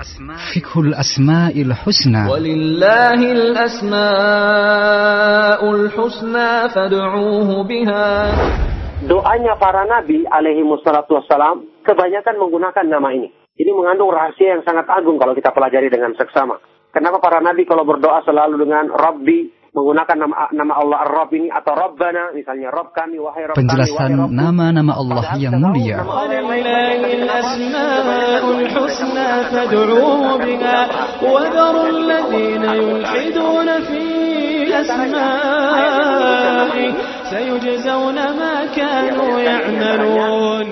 فقه الأسماء الحسنى ولله الأسماء الحسنى فادعوه بها Doanya para nabi alaihi wassalatu wassalam kebanyakan menggunakan nama ini. Ini mengandung rahasia yang sangat agung kalau kita pelajari dengan seksama. Kenapa para nabi kalau berdoa selalu dengan Rabbi, menggunakan nama, nama Allah Ar-Rabb ini atau Rabbana, misalnya Rabb kami, wahai Rabb kami, Penjelasan wahai Rabb. nama-nama Allah yang mulia ولله الأسماء الحسنى فادعوه بها وذروا الذين يلحدون في أسمائه سيجزون ما كانوا يعملون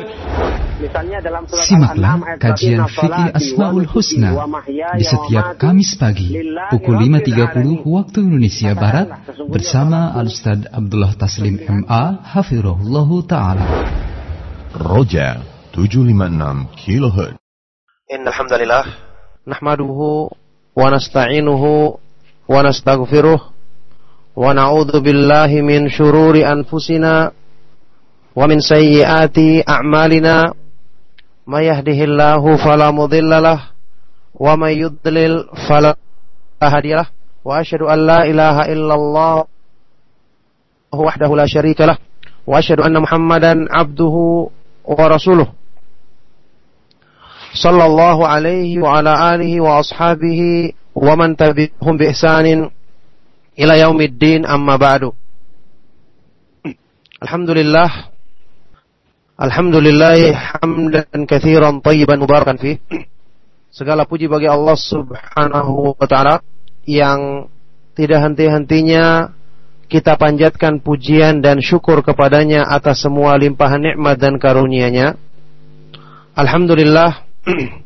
Misalnya dalam surat Simaklah kajian fikih Asmaul Husna di setiap Kamis pagi pukul 5.30 waktu Indonesia Barat bersama Al-Ustaz Abdullah Taslim MA Hafirullahu Ta'ala. Roja 756 kHz Innalhamdulillah Nahmaduhu wa nasta'inuhu wa nastaghfiruh wa na'udhu billahi min syururi anfusina wa min sayyiati a'malina. ما يهده الله فلا مضل له ومن يضلل فلا هادي له وأشهد أن لا إله إلا الله وحده لا شريك له وأشهد أن محمدا عبده ورسوله صلى الله عليه وعلى آله وأصحابه ومن تبعهم بإحسان إلى يوم الدين أما بعد الحمد لله Alhamdulillah hamdan katsiran tayyiban mubarakan fi. Segala puji bagi Allah Subhanahu wa taala yang tidak henti-hentinya kita panjatkan pujian dan syukur kepadanya atas semua limpahan nikmat dan karunia-Nya. Alhamdulillah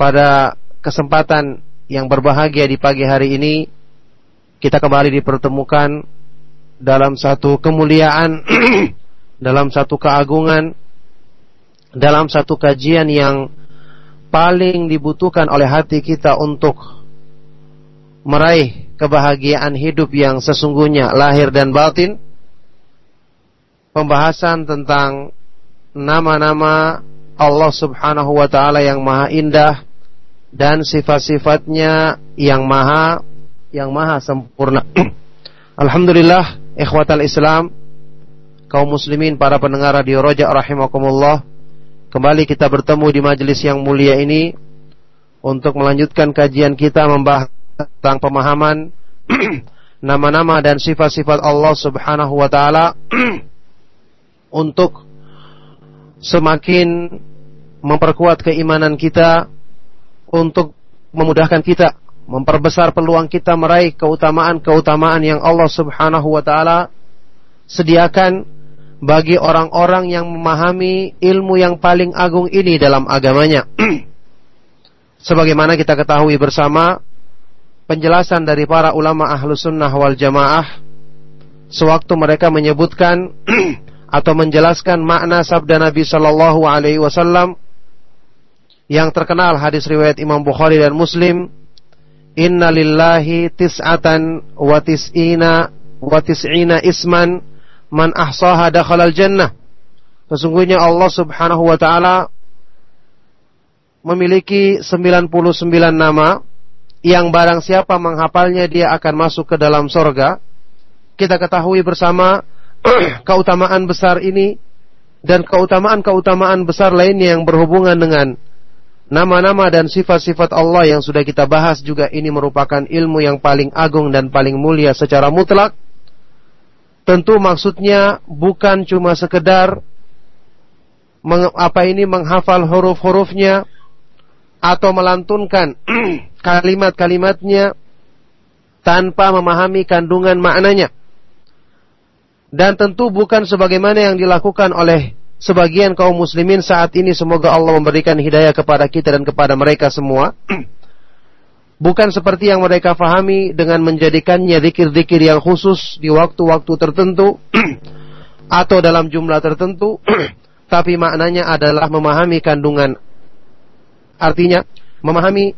pada kesempatan yang berbahagia di pagi hari ini kita kembali dipertemukan dalam satu kemuliaan dalam satu keagungan, dalam satu kajian yang paling dibutuhkan oleh hati kita untuk meraih kebahagiaan hidup yang sesungguhnya lahir dan batin. Pembahasan tentang nama-nama Allah Subhanahu wa taala yang maha indah dan sifat-sifatnya yang maha yang maha sempurna. Alhamdulillah, ikhwatal Islam, kaum muslimin para pendengar radio Roja rahimakumullah. Kembali kita bertemu di majelis yang mulia ini untuk melanjutkan kajian kita membahas tentang pemahaman nama-nama dan sifat-sifat Allah Subhanahu wa taala untuk semakin memperkuat keimanan kita untuk memudahkan kita memperbesar peluang kita meraih keutamaan-keutamaan yang Allah Subhanahu wa taala sediakan bagi orang-orang yang memahami ilmu yang paling agung ini dalam agamanya. Sebagaimana kita ketahui bersama penjelasan dari para ulama ahlu sunnah wal jamaah sewaktu mereka menyebutkan atau menjelaskan makna sabda Nabi Shallallahu Alaihi Wasallam yang terkenal hadis riwayat Imam Bukhari dan Muslim Inna lillahi tis'atan wa tis'ina wa tis'ina isman man ahsaha dakhalal jannah. Sesungguhnya Allah Subhanahu wa taala memiliki 99 nama yang barang siapa menghafalnya dia akan masuk ke dalam sorga. Kita ketahui bersama keutamaan besar ini dan keutamaan-keutamaan besar lainnya yang berhubungan dengan nama-nama dan sifat-sifat Allah yang sudah kita bahas juga ini merupakan ilmu yang paling agung dan paling mulia secara mutlak. Tentu maksudnya bukan cuma sekedar apa ini menghafal huruf-hurufnya atau melantunkan kalimat-kalimatnya tanpa memahami kandungan maknanya. Dan tentu bukan sebagaimana yang dilakukan oleh sebagian kaum muslimin saat ini semoga Allah memberikan hidayah kepada kita dan kepada mereka semua. Bukan seperti yang mereka fahami dengan menjadikannya zikir-zikir yang khusus di waktu-waktu tertentu atau dalam jumlah tertentu, tapi maknanya adalah memahami kandungan. Artinya, memahami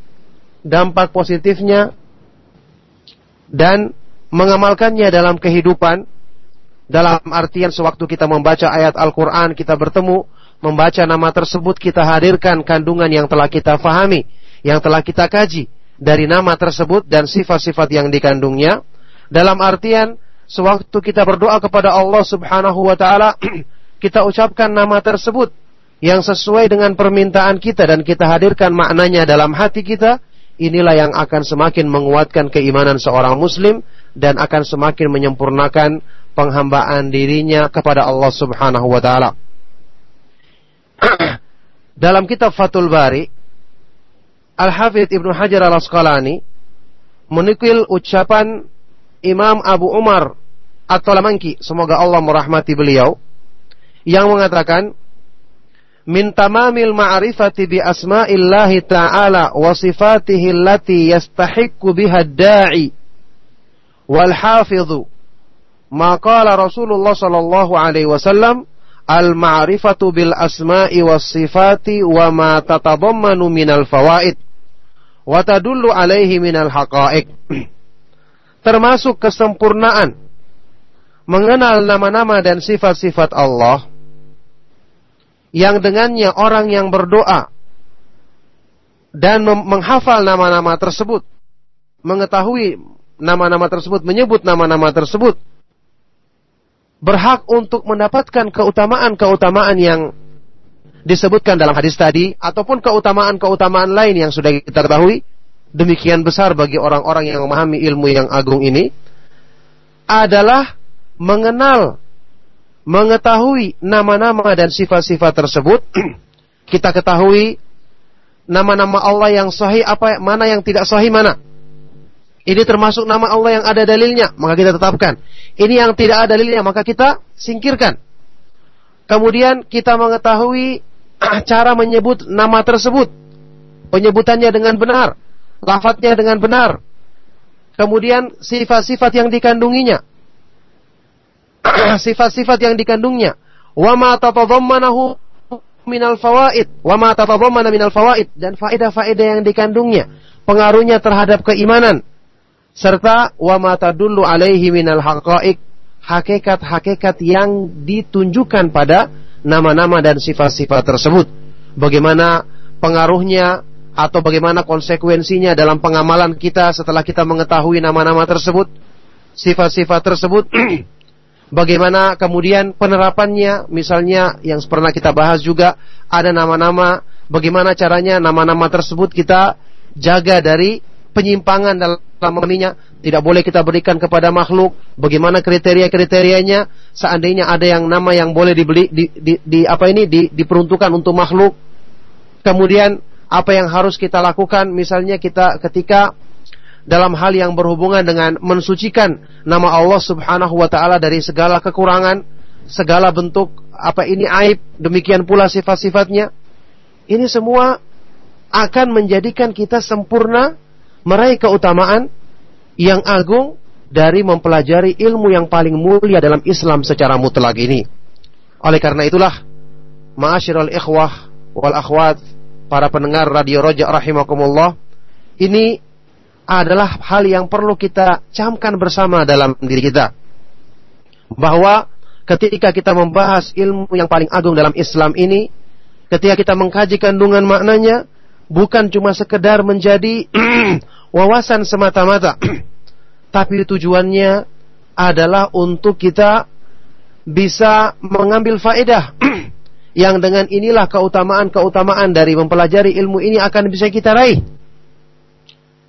dampak positifnya dan mengamalkannya dalam kehidupan dalam artian sewaktu kita membaca ayat Al-Quran, kita bertemu, membaca nama tersebut, kita hadirkan kandungan yang telah kita fahami, yang telah kita kaji dari nama tersebut dan sifat-sifat yang dikandungnya dalam artian sewaktu kita berdoa kepada Allah Subhanahu wa taala kita ucapkan nama tersebut yang sesuai dengan permintaan kita dan kita hadirkan maknanya dalam hati kita inilah yang akan semakin menguatkan keimanan seorang muslim dan akan semakin menyempurnakan penghambaan dirinya kepada Allah Subhanahu wa taala. Dalam kitab Fathul Bari, Al-Hafidh Ibnu Hajar Al-Asqalani menukil ucapan Imam Abu Umar At-Talamanki, semoga Allah merahmati beliau, yang mengatakan, min tamamil ma'rifati bi asma'illahi ta'ala wa sifatihi allati yastahiqqu biha da'i wal hafidhu ma qala Rasulullah sallallahu alaihi wasallam al ma'rifatu bil asma'i was sifati wa ma tatadammanu minal fawaid wa tadullu alaihi minal haqa'iq. Termasuk kesempurnaan. Mengenal nama-nama dan sifat-sifat Allah. Yang dengannya orang yang berdoa. Dan menghafal nama-nama tersebut, mengetahui nama-nama tersebut, menyebut nama-nama tersebut, berhak untuk mendapatkan keutamaan-keutamaan yang disebutkan dalam hadis tadi, ataupun keutamaan-keutamaan lain yang sudah kita ketahui, demikian besar bagi orang-orang yang memahami ilmu yang agung ini, adalah mengenal mengetahui nama-nama dan sifat-sifat tersebut, kita ketahui nama-nama Allah yang sahih apa mana yang tidak sahih mana. Ini termasuk nama Allah yang ada dalilnya, maka kita tetapkan. Ini yang tidak ada dalilnya, maka kita singkirkan. Kemudian kita mengetahui cara menyebut nama tersebut. Penyebutannya dengan benar, lafadznya dengan benar. Kemudian sifat-sifat yang dikandunginya. sifat-sifat yang dikandungnya. Wa ma tatadammanahu minal fawaid, wa ma tatadammana minal fawaid dan faedah-faedah yang dikandungnya, pengaruhnya terhadap keimanan serta wa ma tadullu alaihi minal haqaiq, hakikat-hakikat yang ditunjukkan pada nama-nama dan sifat-sifat tersebut. Bagaimana pengaruhnya atau bagaimana konsekuensinya dalam pengamalan kita setelah kita mengetahui nama-nama tersebut, sifat-sifat tersebut. Bagaimana kemudian penerapannya, misalnya yang pernah kita bahas juga ada nama-nama, bagaimana caranya nama-nama tersebut kita jaga dari penyimpangan dalam mengenainya, tidak boleh kita berikan kepada makhluk, bagaimana kriteria-kriterianya, seandainya ada yang nama yang boleh dibeli di, di, di apa ini di, diperuntukkan untuk makhluk. Kemudian apa yang harus kita lakukan misalnya kita ketika dalam hal yang berhubungan dengan mensucikan nama Allah Subhanahu wa taala dari segala kekurangan, segala bentuk apa ini aib, demikian pula sifat-sifatnya. Ini semua akan menjadikan kita sempurna meraih keutamaan yang agung dari mempelajari ilmu yang paling mulia dalam Islam secara mutlak ini. Oleh karena itulah, ma'asyiral ikhwah wal akhwat, para pendengar radio Roja rahimakumullah, ini adalah hal yang perlu kita camkan bersama dalam diri kita. Bahwa ketika kita membahas ilmu yang paling agung dalam Islam ini, ketika kita mengkaji kandungan maknanya, bukan cuma sekedar menjadi wawasan semata-mata, tapi tujuannya adalah untuk kita bisa mengambil faedah yang dengan inilah keutamaan-keutamaan dari mempelajari ilmu ini akan bisa kita raih.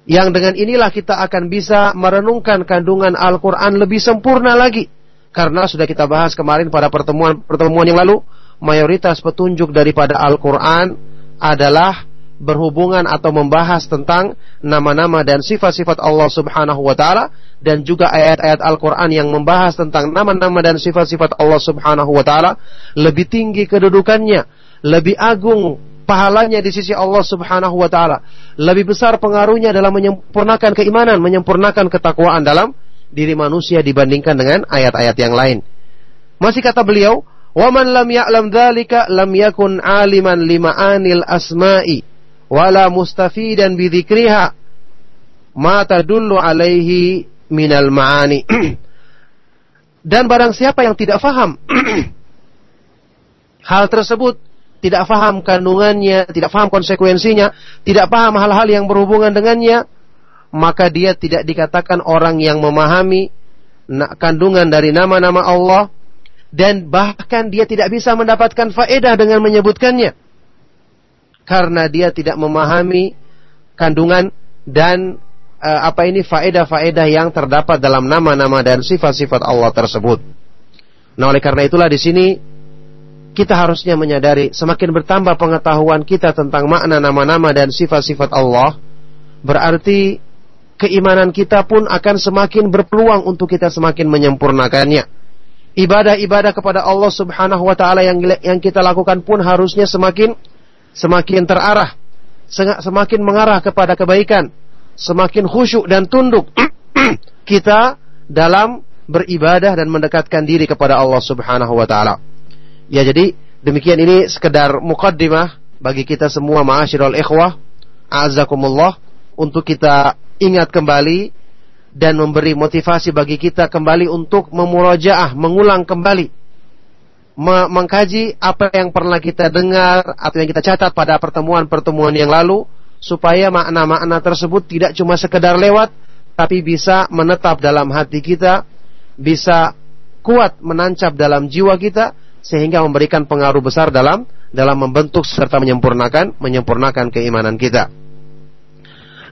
Yang dengan inilah kita akan bisa merenungkan kandungan Al-Quran lebih sempurna lagi. Karena sudah kita bahas kemarin pada pertemuan-pertemuan yang lalu, mayoritas petunjuk daripada Al-Quran adalah berhubungan atau membahas tentang nama-nama dan sifat-sifat Allah Subhanahu wa taala dan juga ayat-ayat Al-Qur'an yang membahas tentang nama-nama dan sifat-sifat Allah Subhanahu wa taala lebih tinggi kedudukannya, lebih agung pahalanya di sisi Allah Subhanahu wa taala. Lebih besar pengaruhnya dalam menyempurnakan keimanan, menyempurnakan ketakwaan dalam diri manusia dibandingkan dengan ayat-ayat yang lain. Masih kata beliau, "Wa man lam ya'lam dzalika lam yakun 'aliman lima'anil asma'i wala mustafidan bi dzikriha ma tadullu alaihi minal ma'ani." Dan barang siapa yang tidak faham hal tersebut, tidak paham kandungannya, tidak paham konsekuensinya, tidak paham hal-hal yang berhubungan dengannya, maka dia tidak dikatakan orang yang memahami kandungan dari nama-nama Allah dan bahkan dia tidak bisa mendapatkan faedah dengan menyebutkannya karena dia tidak memahami kandungan dan uh, apa ini faedah-faedah yang terdapat dalam nama-nama dan sifat-sifat Allah tersebut. Nah, oleh karena itulah di sini kita harusnya menyadari semakin bertambah pengetahuan kita tentang makna nama-nama dan sifat-sifat Allah, berarti keimanan kita pun akan semakin berpeluang untuk kita semakin menyempurnakannya. Ibadah-ibadah kepada Allah Subhanahu wa taala yang yang kita lakukan pun harusnya semakin semakin terarah, semakin mengarah kepada kebaikan, semakin khusyuk dan tunduk kita dalam beribadah dan mendekatkan diri kepada Allah Subhanahu wa taala. Ya jadi demikian ini sekedar mukaddimah bagi kita semua ma'asyiral ikhwah azakumullah untuk kita ingat kembali dan memberi motivasi bagi kita kembali untuk memurajaah, mengulang kembali mengkaji apa yang pernah kita dengar atau yang kita catat pada pertemuan-pertemuan yang lalu supaya makna-makna tersebut tidak cuma sekedar lewat tapi bisa menetap dalam hati kita, bisa kuat menancap dalam jiwa kita sehingga memberikan pengaruh besar dalam dalam membentuk serta menyempurnakan menyempurnakan keimanan kita.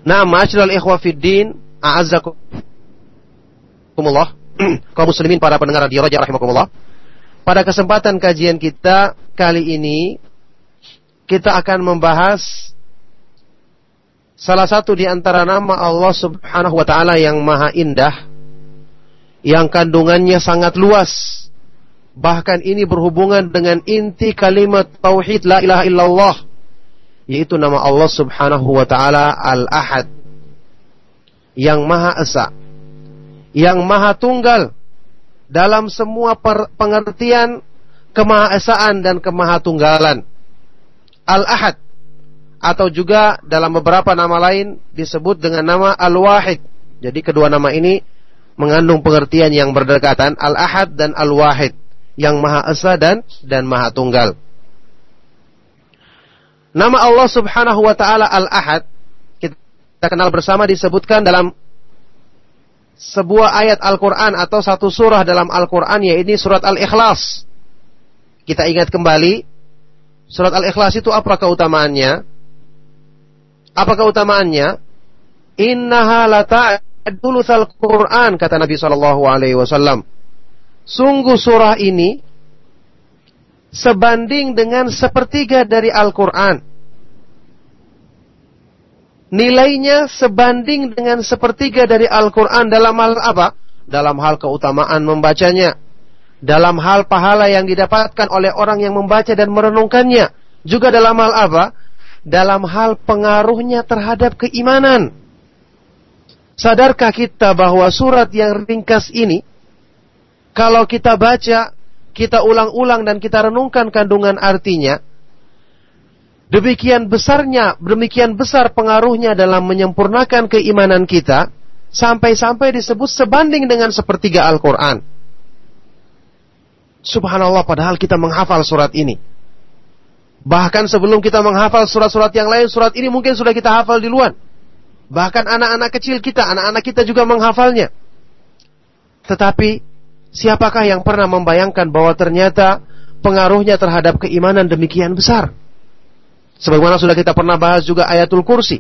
Nah, ma'asyiral ikhwah fiddin, a'azzakumullah, kaum muslimin para pendengar radio Raja rahimakumullah. Pada kesempatan kajian kita kali ini kita akan membahas salah satu di antara nama Allah Subhanahu wa taala yang maha indah yang kandungannya sangat luas. Bahkan ini berhubungan dengan inti kalimat tauhid la ilaha illallah yaitu nama Allah Subhanahu wa taala Al-Ahad yang Maha Esa yang Maha Tunggal dalam semua pengertian kemahaesaan dan kemahatunggalan Al-Ahad atau juga dalam beberapa nama lain disebut dengan nama Al-Wahid jadi kedua nama ini mengandung pengertian yang berdekatan Al-Ahad dan Al-Wahid yang Maha Esa dan dan Maha Tunggal. Nama Allah Subhanahu wa taala Al-Ahad kita kenal bersama disebutkan dalam sebuah ayat Al-Qur'an atau satu surah dalam Al-Qur'an yaitu surat Al-Ikhlas. Kita ingat kembali surat Al-Ikhlas itu apa keutamaannya? Apa keutamaannya? Innaha la ta'dulutsal Qur'an kata Nabi sallallahu alaihi wasallam Sungguh surah ini sebanding dengan sepertiga dari Al-Quran. Nilainya sebanding dengan sepertiga dari Al-Quran dalam hal apa? Dalam hal keutamaan membacanya. Dalam hal pahala yang didapatkan oleh orang yang membaca dan merenungkannya. Juga dalam hal apa? Dalam hal pengaruhnya terhadap keimanan. Sadarkah kita bahwa surat yang ringkas ini kalau kita baca, kita ulang-ulang dan kita renungkan kandungan artinya, demikian besarnya, demikian besar pengaruhnya dalam menyempurnakan keimanan kita, sampai-sampai disebut sebanding dengan sepertiga Al-Quran. Subhanallah, padahal kita menghafal surat ini. Bahkan sebelum kita menghafal surat-surat yang lain, surat ini mungkin sudah kita hafal di luar. Bahkan anak-anak kecil kita, anak-anak kita juga menghafalnya. Tetapi Siapakah yang pernah membayangkan bahwa ternyata pengaruhnya terhadap keimanan demikian besar? Sebagaimana sudah kita pernah bahas juga ayatul kursi.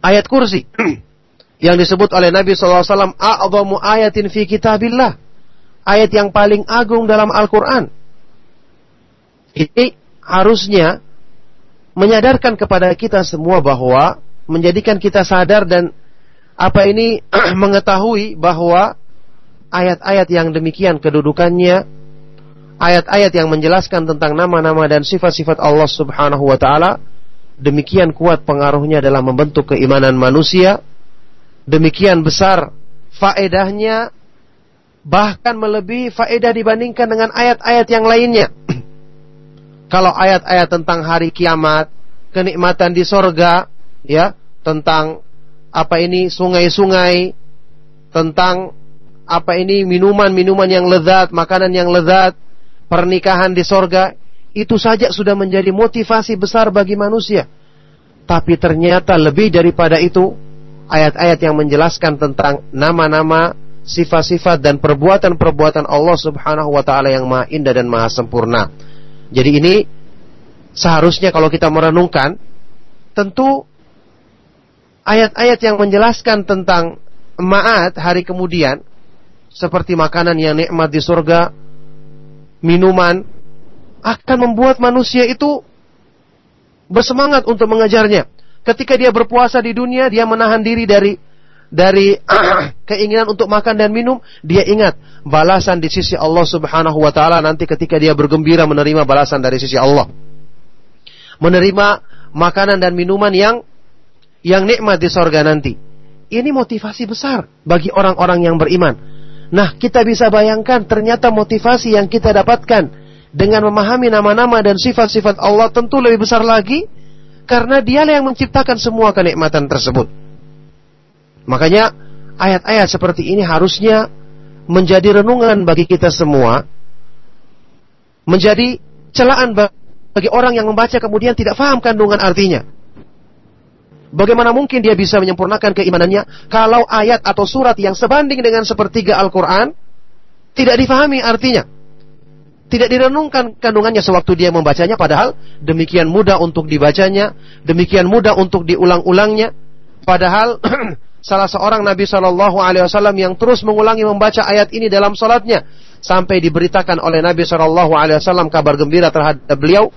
Ayat kursi yang disebut oleh Nabi SAW a'zamu ayatin fi kitabillah. Ayat yang paling agung dalam Al-Quran. Ini harusnya menyadarkan kepada kita semua bahwa menjadikan kita sadar dan apa ini mengetahui bahwa ayat-ayat yang demikian kedudukannya, ayat-ayat yang menjelaskan tentang nama-nama dan sifat-sifat Allah Subhanahu wa taala, demikian kuat pengaruhnya dalam membentuk keimanan manusia, demikian besar faedahnya bahkan melebihi faedah dibandingkan dengan ayat-ayat yang lainnya. Kalau ayat-ayat tentang hari kiamat, kenikmatan di sorga, ya, tentang apa ini sungai-sungai, tentang apa ini minuman-minuman yang lezat, makanan yang lezat, pernikahan di sorga. itu saja sudah menjadi motivasi besar bagi manusia. Tapi ternyata lebih daripada itu, ayat-ayat yang menjelaskan tentang nama-nama, sifat-sifat dan perbuatan-perbuatan Allah Subhanahu wa taala yang Maha Indah dan Maha Sempurna. Jadi ini seharusnya kalau kita merenungkan tentu ayat-ayat yang menjelaskan tentang ma'at hari kemudian seperti makanan yang nikmat di surga, minuman akan membuat manusia itu bersemangat untuk mengejarnya. Ketika dia berpuasa di dunia, dia menahan diri dari dari keinginan untuk makan dan minum, dia ingat balasan di sisi Allah Subhanahu wa taala nanti ketika dia bergembira menerima balasan dari sisi Allah. Menerima makanan dan minuman yang yang nikmat di sorga nanti. Ini motivasi besar bagi orang-orang yang beriman. Nah, kita bisa bayangkan ternyata motivasi yang kita dapatkan dengan memahami nama-nama dan sifat-sifat Allah tentu lebih besar lagi karena dialah yang menciptakan semua kenikmatan tersebut. Makanya ayat-ayat seperti ini harusnya menjadi renungan bagi kita semua, menjadi celaan bagi orang yang membaca kemudian tidak paham kandungan artinya. Bagaimana mungkin dia bisa menyempurnakan keimanannya kalau ayat atau surat yang sebanding dengan sepertiga Al-Quran tidak difahami artinya? Tidak direnungkan kandungannya sewaktu dia membacanya padahal demikian mudah untuk dibacanya, demikian mudah untuk diulang-ulangnya. Padahal salah seorang Nabi Shallallahu Alaihi Wasallam yang terus mengulangi membaca ayat ini dalam salatnya sampai diberitakan oleh Nabi Shallallahu Alaihi Wasallam kabar gembira terhadap beliau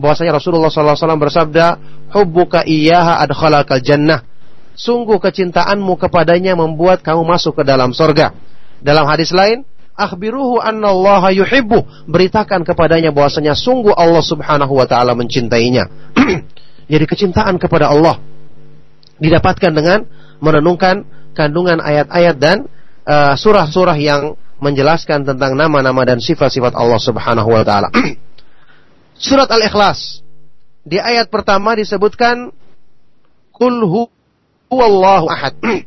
bahwasanya Rasulullah Wasallam bersabda, "Hubbuka iyyaha adkhalakal jannah." Sungguh kecintaanmu kepadanya membuat kamu masuk ke dalam sorga. Dalam hadis lain, akhbiruhu annallaha yuhibbu. Beritakan kepadanya bahwasanya sungguh Allah Subhanahu wa taala mencintainya. Jadi kecintaan kepada Allah didapatkan dengan merenungkan kandungan ayat-ayat dan uh, surah-surah uh, yang menjelaskan tentang nama-nama dan sifat-sifat Allah Subhanahu wa taala. Surat Al-Ikhlas di ayat pertama disebutkan Qul huwallahu ahad.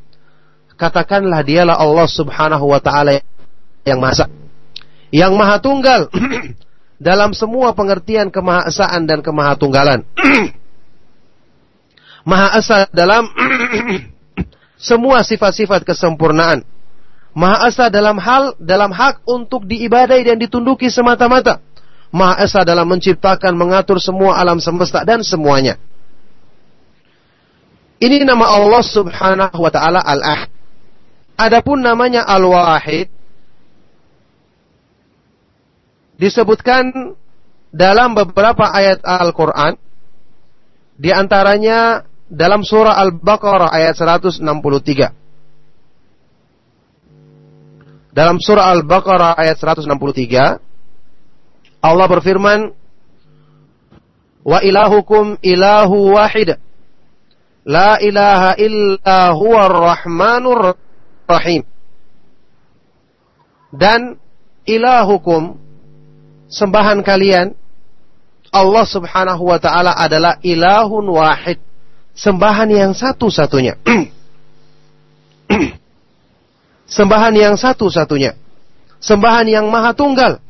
Katakanlah dialah Allah Subhanahu wa taala yang maha yang maha tunggal dalam semua pengertian kemahasaan dan kemahatunggalan. maha esa dalam semua sifat-sifat kesempurnaan. Maha Esa dalam hal dalam hak untuk diibadai dan ditunduki semata-mata. Maha Esa dalam menciptakan, mengatur semua alam semesta dan semuanya. Ini nama Allah Subhanahu wa taala Al-Ahad. Adapun namanya Al-Wahid disebutkan dalam beberapa ayat Al-Qur'an di antaranya dalam surah Al-Baqarah ayat 163. Dalam surah Al-Baqarah ayat 163 Allah berfirman Wa ilahukum ilahu wahid La ilaha illa huwa rahmanur rahim Dan ilahukum sembahan kalian Allah subhanahu wa ta'ala adalah ilahun wahid sembahan yang satu-satunya. sembahan yang satu-satunya. Sembahan yang maha tunggal.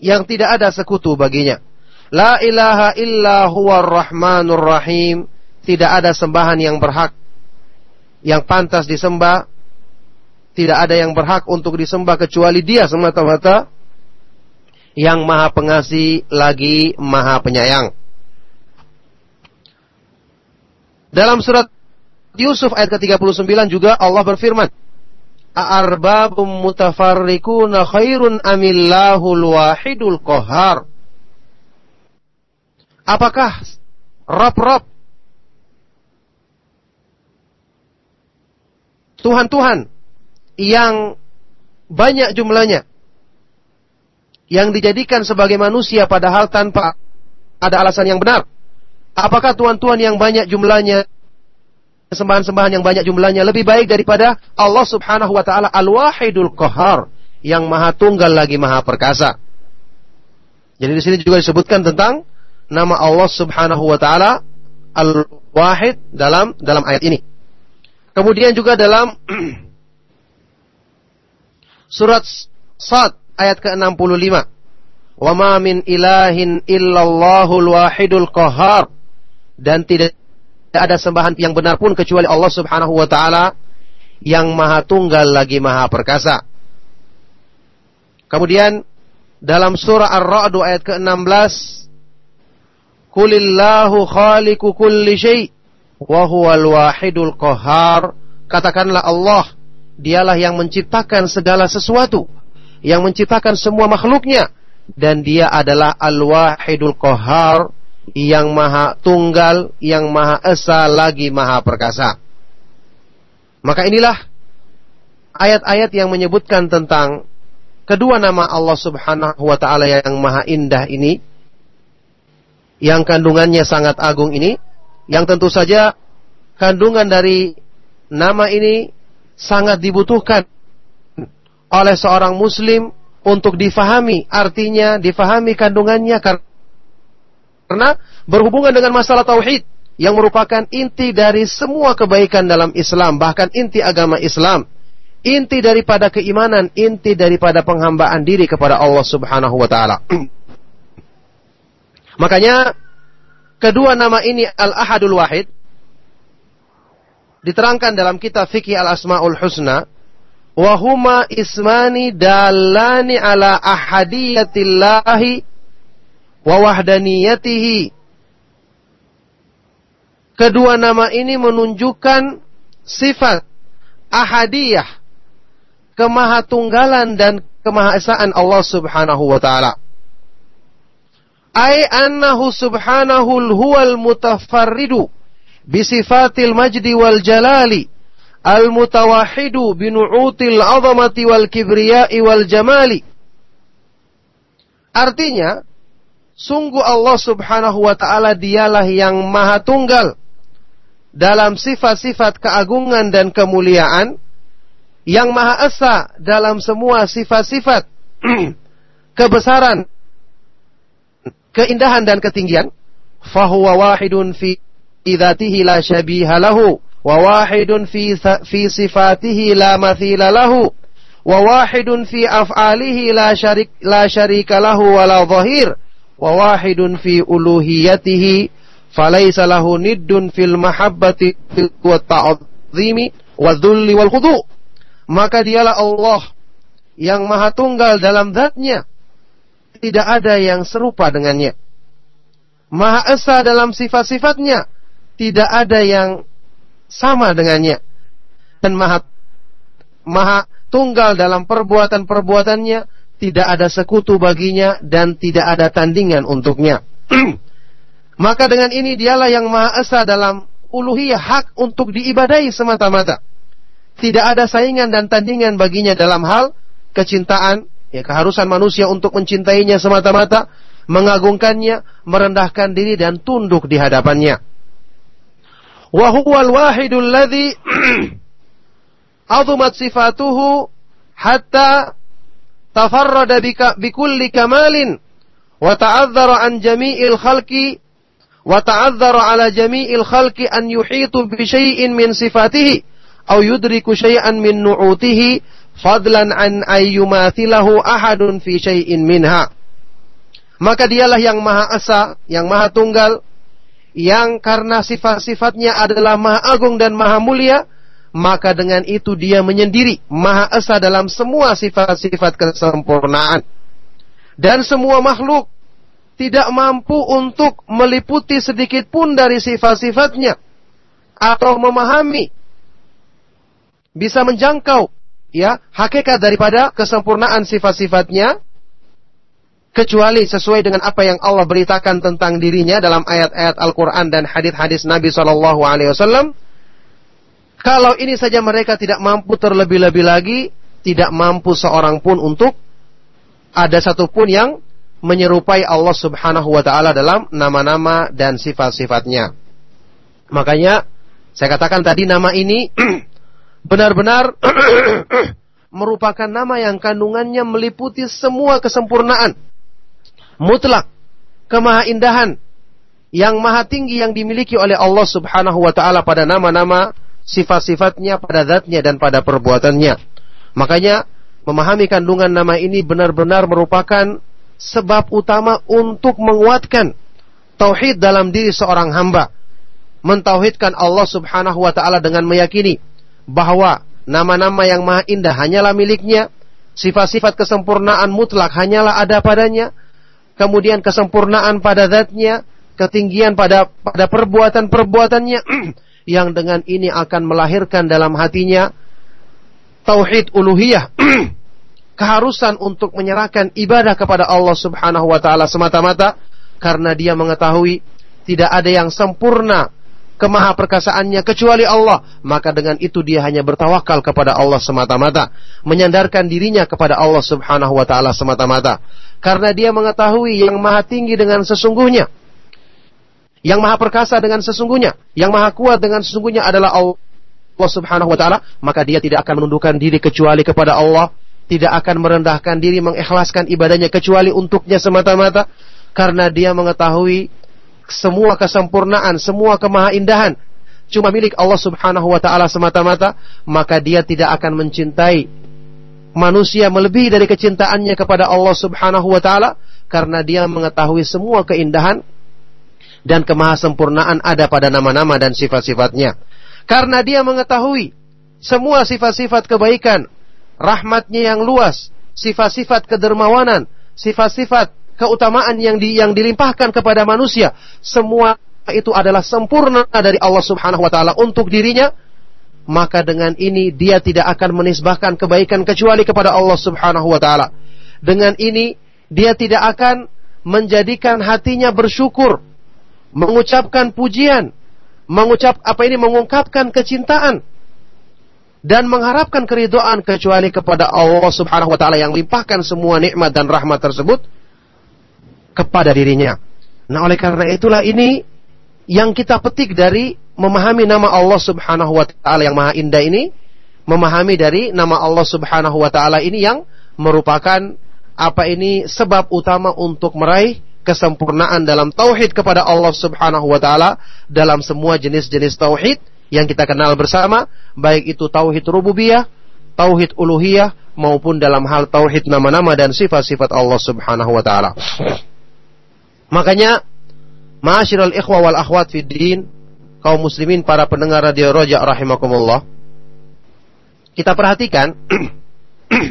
Yang tidak ada sekutu baginya. La ilaha illa huwa rahmanur rahim. Tidak ada sembahan yang berhak. Yang pantas disembah. Tidak ada yang berhak untuk disembah kecuali dia semata-mata. Yang maha pengasih lagi maha penyayang. Dalam surat Yusuf ayat ke-39 juga Allah berfirman, A'arbabum mutafarrikuna khairun amillahul wahidul qahar. Apakah Rob-Rob Tuhan-Tuhan yang banyak jumlahnya yang dijadikan sebagai manusia padahal tanpa ada alasan yang benar Apakah tuan-tuan yang banyak jumlahnya, sembahan-sembahan yang banyak jumlahnya lebih baik daripada Allah Subhanahu wa taala Al-Wahidul Qahar yang Maha Tunggal lagi Maha Perkasa. Jadi di sini juga disebutkan tentang nama Allah Subhanahu wa taala Al-Wahid dalam dalam ayat ini. Kemudian juga dalam surat Sad ayat ke-65. Wa ma min ilahin illallahul wahidul qahar. Dan tidak ada sembahan yang benar pun kecuali Allah Subhanahu wa taala yang maha tunggal lagi maha perkasa. Kemudian dalam surah Ar-Ra'd ayat ke-16 Kulillahu khaliqu kulli syai' wa huwal wahidul qahar. Katakanlah Allah, dialah yang menciptakan segala sesuatu, yang menciptakan semua makhluknya dan dia adalah Al-Wahidul Qahar yang maha tunggal, yang maha esa lagi maha perkasa. Maka inilah ayat-ayat yang menyebutkan tentang kedua nama Allah Subhanahu wa taala yang maha indah ini yang kandungannya sangat agung ini yang tentu saja kandungan dari nama ini sangat dibutuhkan oleh seorang muslim untuk difahami artinya, difahami kandungannya karena berhubungan dengan masalah tauhid yang merupakan inti dari semua kebaikan dalam Islam, bahkan inti agama Islam inti daripada keimanan, inti daripada penghambaan diri kepada Allah Subhanahu wa taala. Makanya kedua nama ini Al-Ahadul Wahid diterangkan dalam kitab fikih Al-Asmaul Husna wa huma ismani dalani ala ahadiyatillahi wa wahdaniyatihi Kedua nama ini menunjukkan sifat ahadiyah kemahatunggalan dan kemahaesaan Allah Subhanahu wa taala. Ai annahu subhanahu huwal mutafarridu bisifatil majdi wal jalali al mutawahidu binu'util azamati wal kibriyai wal jamali. Artinya, sungguh Allah Subhanahu wa taala dialah yang maha tunggal. Dalam sifat-sifat keagungan dan kemuliaan yang Maha Esa dalam semua sifat-sifat kebesaran, keindahan dan ketinggian, fahuwa wahidun fi idzatihi la syabiha lahu wa wahidun fi fi sifatihi la mathila lahu wa wahidun fi af'alihi la syarik la syarika lahu wa la dhahir wa wahidun fi uluhiyatihi falaysa lahu niddun fil mahabbati wa ta'zimi wa dhulli wal khudu' maka dialah Allah yang maha tunggal dalam zatnya. Tidak ada yang serupa dengannya. Maha Esa dalam sifat-sifatnya. Tidak ada yang sama dengannya. Dan maha, maha tunggal dalam perbuatan-perbuatannya. Tidak ada sekutu baginya dan tidak ada tandingan untuknya. Maka dengan ini dialah yang maha esa dalam uluhiyah hak untuk diibadai semata-mata tidak ada saingan dan tandingan baginya dalam hal kecintaan, ya keharusan manusia untuk mencintainya semata-mata, mengagungkannya, merendahkan diri dan tunduk di hadapannya. Wa huwal wahidul ladzi azumat sifatuhu hatta tafarrada bikulli kamalin wa ta'adzara an jami'il khalqi wa ta'adzara ala jami'il khalqi an yuhitu bi syai'in min sifatihi au yudriku syai'an min nu'utihi fadlan an ayyumathilahu ahadun fi syai'in minha. Maka dialah yang maha esa, yang maha tunggal, yang karena sifat-sifatnya adalah maha agung dan maha mulia, maka dengan itu dia menyendiri maha esa dalam semua sifat-sifat kesempurnaan. Dan semua makhluk tidak mampu untuk meliputi sedikit pun dari sifat-sifatnya atau memahami bisa menjangkau ya hakikat daripada kesempurnaan sifat-sifatnya kecuali sesuai dengan apa yang Allah beritakan tentang dirinya dalam ayat-ayat Al-Qur'an dan hadis-hadis Nabi Shallallahu alaihi wasallam. Kalau ini saja mereka tidak mampu terlebih-lebih lagi, tidak mampu seorang pun untuk ada satupun yang menyerupai Allah Subhanahu wa taala dalam nama-nama dan sifat-sifatnya. Makanya saya katakan tadi nama ini benar-benar merupakan nama yang kandungannya meliputi semua kesempurnaan. Mutlak, kemahaindahan yang maha tinggi yang dimiliki oleh Allah Subhanahu wa taala pada nama-nama, sifat-sifatnya, pada zatnya dan pada perbuatannya. Makanya memahami kandungan nama ini benar-benar merupakan sebab utama untuk menguatkan tauhid dalam diri seorang hamba. Mentauhidkan Allah Subhanahu wa taala dengan meyakini bahwa nama-nama yang maha indah hanyalah miliknya, sifat-sifat kesempurnaan mutlak hanyalah ada padanya, kemudian kesempurnaan pada zatnya, ketinggian pada pada perbuatan-perbuatannya yang dengan ini akan melahirkan dalam hatinya tauhid uluhiyah. Keharusan untuk menyerahkan ibadah kepada Allah Subhanahu wa taala semata-mata karena dia mengetahui tidak ada yang sempurna kemaha perkasaannya kecuali Allah. Maka dengan itu dia hanya bertawakal kepada Allah semata-mata menyandarkan dirinya kepada Allah Subhanahu wa taala semata-mata. Karena dia mengetahui yang maha tinggi dengan sesungguhnya yang maha perkasa dengan sesungguhnya, yang maha kuat dengan sesungguhnya adalah Allah Subhanahu wa taala, maka dia tidak akan menundukkan diri kecuali kepada Allah, tidak akan merendahkan diri mengikhlaskan ibadahnya kecuali untuknya semata-mata. Karena dia mengetahui semua kesempurnaan, semua kemahaindahan cuma milik Allah Subhanahu wa taala semata-mata, maka dia tidak akan mencintai manusia melebihi dari kecintaannya kepada Allah Subhanahu wa taala karena dia mengetahui semua keindahan dan kemahasempurnaan ada pada nama-nama dan sifat-sifatnya. Karena dia mengetahui semua sifat-sifat kebaikan, rahmatnya yang luas, sifat-sifat kedermawanan, sifat-sifat keutamaan yang di, yang dilimpahkan kepada manusia, semua itu adalah sempurna dari Allah Subhanahu wa taala untuk dirinya, maka dengan ini dia tidak akan menisbahkan kebaikan kecuali kepada Allah Subhanahu wa taala. Dengan ini dia tidak akan menjadikan hatinya bersyukur mengucapkan pujian, mengucap apa ini mengungkapkan kecintaan dan mengharapkan keridoan kecuali kepada Allah Subhanahu wa taala yang limpahkan semua nikmat dan rahmat tersebut kepada dirinya. Nah, oleh karena itulah ini yang kita petik dari memahami nama Allah Subhanahu wa taala yang maha indah ini, memahami dari nama Allah Subhanahu wa taala ini yang merupakan apa ini sebab utama untuk meraih kesempurnaan dalam tauhid kepada Allah Subhanahu wa taala dalam semua jenis-jenis tauhid yang kita kenal bersama, baik itu tauhid rububiyah, tauhid uluhiyah maupun dalam hal tauhid nama-nama dan sifat-sifat Allah Subhanahu wa taala. Makanya Ma'asyiral ikhwa wal akhwat fid din, kaum muslimin para pendengar radio Roja rahimakumullah. Kita perhatikan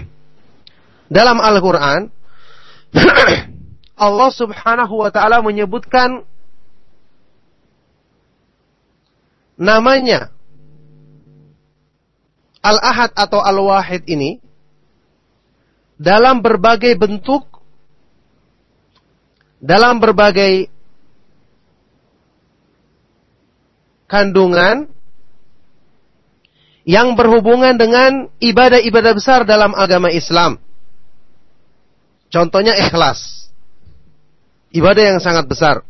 dalam Al-Qur'an Allah Subhanahu wa taala menyebutkan namanya Al-Ahad atau Al-Wahid ini dalam berbagai bentuk dalam berbagai kandungan yang berhubungan dengan ibadah-ibadah besar dalam agama Islam. Contohnya ikhlas ibadah yang sangat besar.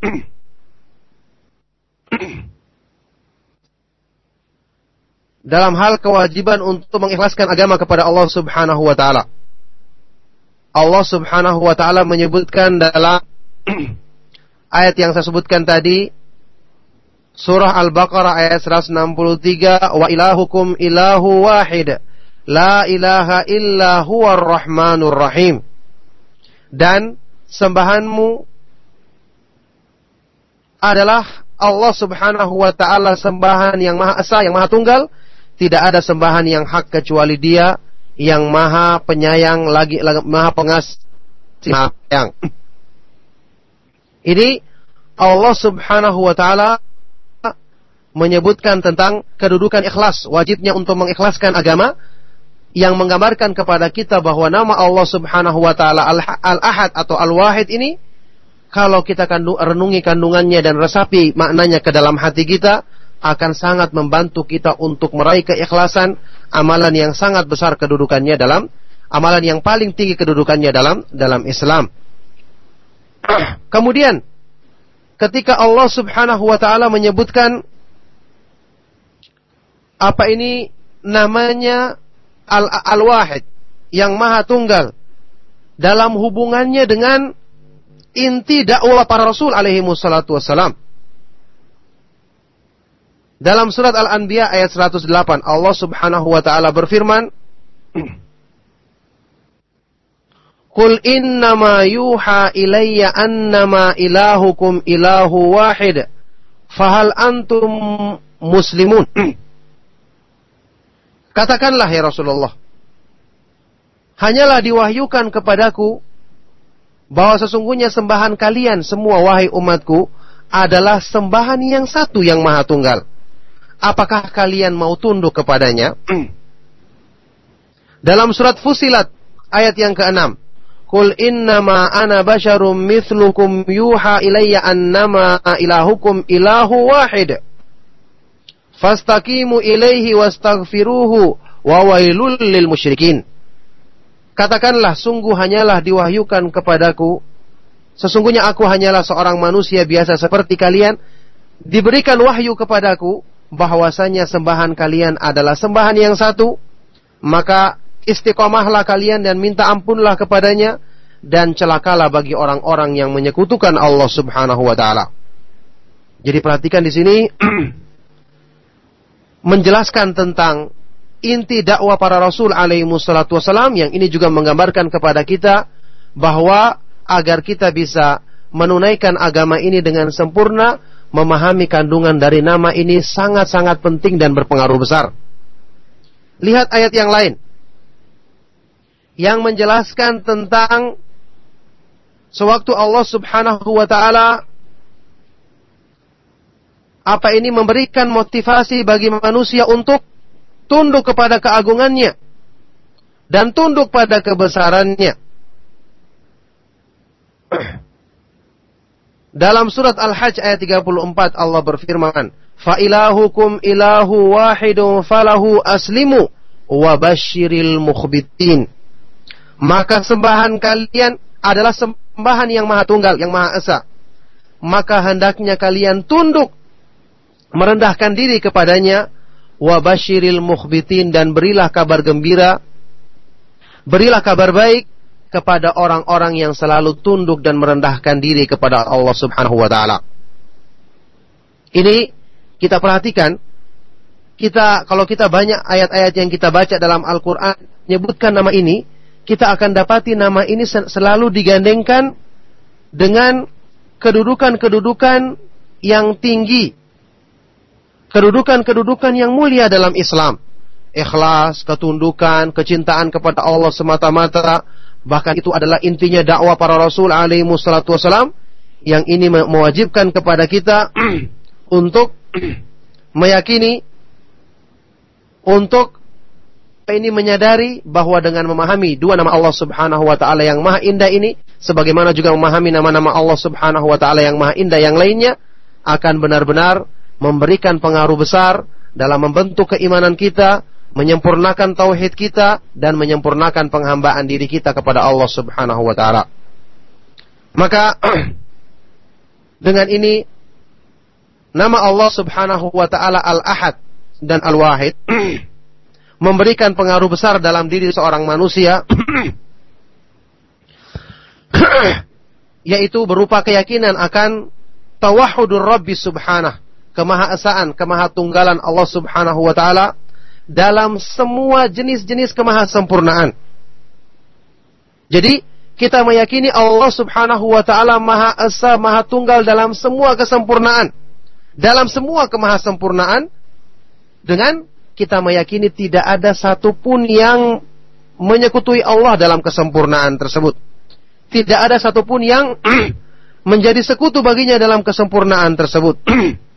Dalam hal kewajiban untuk mengikhlaskan agama kepada Allah Subhanahu wa taala. Allah Subhanahu wa taala menyebutkan dalam ayat yang saya sebutkan tadi surah Al-Baqarah ayat 163 wa ilahukum ilahu wahid la ilaha illa huwar rahmanur rahim dan sembahanmu adalah Allah Subhanahu wa taala sembahan yang maha esa, yang maha tunggal. Tidak ada sembahan yang hak kecuali Dia yang maha penyayang lagi, lagi maha pengasih maha penyayang. Ini Allah Subhanahu wa taala menyebutkan tentang kedudukan ikhlas, wajibnya untuk mengikhlaskan agama yang menggambarkan kepada kita bahwa nama Allah Subhanahu wa taala Al-Ahad atau Al-Wahid ini kalau kita kandung, renungi kandungannya dan resapi maknanya ke dalam hati kita, akan sangat membantu kita untuk meraih keikhlasan amalan yang sangat besar kedudukannya dalam amalan yang paling tinggi kedudukannya dalam dalam Islam. Kemudian ketika Allah Subhanahu wa taala menyebutkan apa ini namanya Al-Wahid yang Maha Tunggal dalam hubungannya dengan inti dakwah para rasul alaihi wassalatu wassalam. Dalam surat Al-Anbiya ayat 108 Allah Subhanahu wa taala berfirman Qul innama yuha ilayya annama ilahukum ilahu wahid. Fahal antum muslimun? Katakanlah ya Rasulullah. Hanyalah diwahyukan kepadaku bahwa sesungguhnya sembahan kalian semua wahai umatku adalah sembahan yang satu yang maha tunggal. Apakah kalian mau tunduk kepadanya? Dalam surat Fusilat ayat yang ke-6. Qul innama ana basyarum mithlukum yuha ilayya annama ilahukum ilahu wahid. Fastaqimu ilaihi wastaghfiruhu wa wailul lil musyrikin. Katakanlah sungguh hanyalah diwahyukan kepadaku. Sesungguhnya aku hanyalah seorang manusia biasa seperti kalian. Diberikan wahyu kepadaku bahwasanya sembahan kalian adalah sembahan yang satu. Maka istiqomahlah kalian dan minta ampunlah kepadanya dan celakalah bagi orang-orang yang menyekutukan Allah Subhanahu wa taala. Jadi perhatikan di sini menjelaskan tentang inti dakwah para rasul alaihi wassalatu wassalam yang ini juga menggambarkan kepada kita bahwa agar kita bisa menunaikan agama ini dengan sempurna, memahami kandungan dari nama ini sangat-sangat penting dan berpengaruh besar. Lihat ayat yang lain yang menjelaskan tentang sewaktu Allah Subhanahu wa taala apa ini memberikan motivasi bagi manusia untuk tunduk kepada keagungannya dan tunduk pada kebesarannya. Dalam surat Al-Hajj ayat 34 Allah berfirman, "Fa ilahukum ilahu wahidun falahu aslimu wa basyiril mukhbitin." maka sembahan kalian adalah sembahan yang maha tunggal, yang maha esa. Maka hendaknya kalian tunduk, merendahkan diri kepadanya, wa basyiril mukhbitin dan berilah kabar gembira, berilah kabar baik kepada orang-orang yang selalu tunduk dan merendahkan diri kepada Allah Subhanahu wa taala. Ini kita perhatikan kita kalau kita banyak ayat-ayat yang kita baca dalam Al-Qur'an menyebutkan nama ini, kita akan dapati nama ini selalu digandengkan dengan kedudukan-kedudukan yang tinggi. Kedudukan-kedudukan yang mulia dalam Islam. Ikhlas, ketundukan, kecintaan kepada Allah semata-mata. Bahkan itu adalah intinya dakwah para Rasul alaihi wassalatu wassalam. Yang ini mewajibkan kepada kita untuk meyakini untuk ini menyadari bahwa dengan memahami dua nama Allah Subhanahu wa taala yang maha indah ini sebagaimana juga memahami nama-nama Allah Subhanahu wa taala yang maha indah yang lainnya akan benar-benar memberikan pengaruh besar dalam membentuk keimanan kita, menyempurnakan tauhid kita dan menyempurnakan penghambaan diri kita kepada Allah Subhanahu wa taala. Maka dengan ini nama Allah Subhanahu wa taala Al-Ahad dan Al-Wahid memberikan pengaruh besar dalam diri seorang manusia yaitu berupa keyakinan akan tawahudur Rabbi subhanah kemahaesaan kemahatunggalan Allah Subhanahu wa taala dalam semua jenis-jenis kemahasempurnaan. Jadi kita meyakini Allah Subhanahu wa taala Maha Esa, Maha Tunggal dalam semua kesempurnaan. Dalam semua kemahasempurnaan dengan kita meyakini tidak ada satupun yang menyekutui Allah dalam kesempurnaan tersebut. Tidak ada satupun yang menjadi sekutu baginya dalam kesempurnaan tersebut.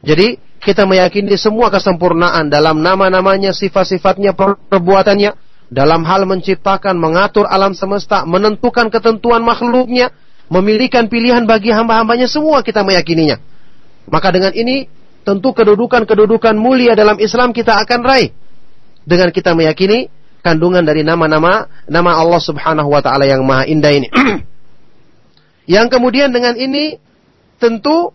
Jadi kita meyakini semua kesempurnaan dalam nama-namanya, sifat-sifatnya, perbuatannya, dalam hal menciptakan, mengatur alam semesta, menentukan ketentuan makhluknya, memilihkan pilihan bagi hamba-hambanya, semua kita meyakininya. Maka dengan ini tentu kedudukan-kedudukan mulia dalam Islam kita akan raih dengan kita meyakini kandungan dari nama-nama nama Allah Subhanahu wa taala yang maha indah ini. yang kemudian dengan ini tentu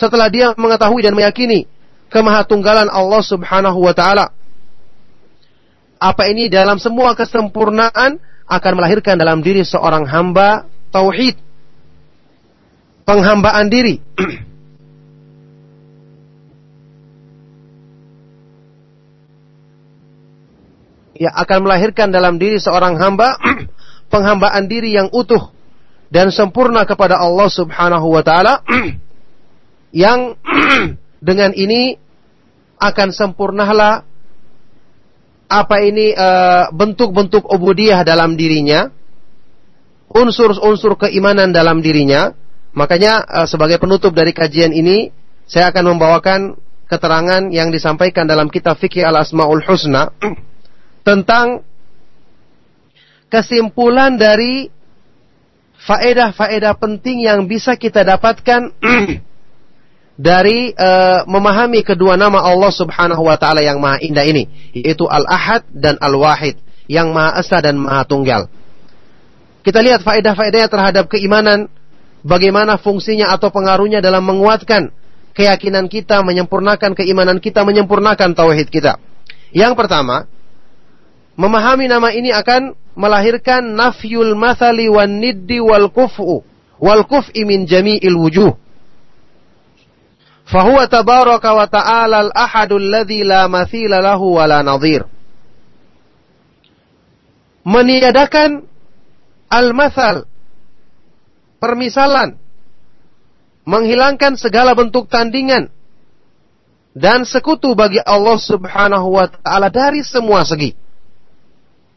setelah dia mengetahui dan meyakini kemahatunggalan Allah Subhanahu wa taala. Apa ini dalam semua kesempurnaan akan melahirkan dalam diri seorang hamba tauhid penghambaan diri. Ya akan melahirkan dalam diri seorang hamba penghambaan diri yang utuh dan sempurna kepada Allah Subhanahu wa taala yang dengan ini akan sempurnalah apa ini eh, bentuk-bentuk uh, ubudiyah dalam dirinya, unsur-unsur keimanan dalam dirinya. Makanya uh, sebagai penutup dari kajian ini, saya akan membawakan keterangan yang disampaikan dalam kitab fikih al-asmaul husna tentang kesimpulan dari faedah-faedah penting yang bisa kita dapatkan dari uh, memahami kedua nama Allah Subhanahu wa taala yang Maha Indah ini, yaitu Al-Ahad dan Al-Wahid, yang Maha Esa dan Maha Tunggal. Kita lihat faedah-faedahnya terhadap keimanan, bagaimana fungsinya atau pengaruhnya dalam menguatkan keyakinan kita, menyempurnakan keimanan kita, menyempurnakan tauhid kita. Yang pertama, memahami nama ini akan melahirkan nafyul mathali wan niddi wal kufu wal kuf'i min jami'il wujuh Fahuwa tabaraka wa ta'ala al-ahadul ladzi la mathila lahu wa la. Meniadakan al-mathal, permisalan, menghilangkan segala bentuk tandingan dan sekutu bagi Allah Subhanahu wa taala dari semua segi.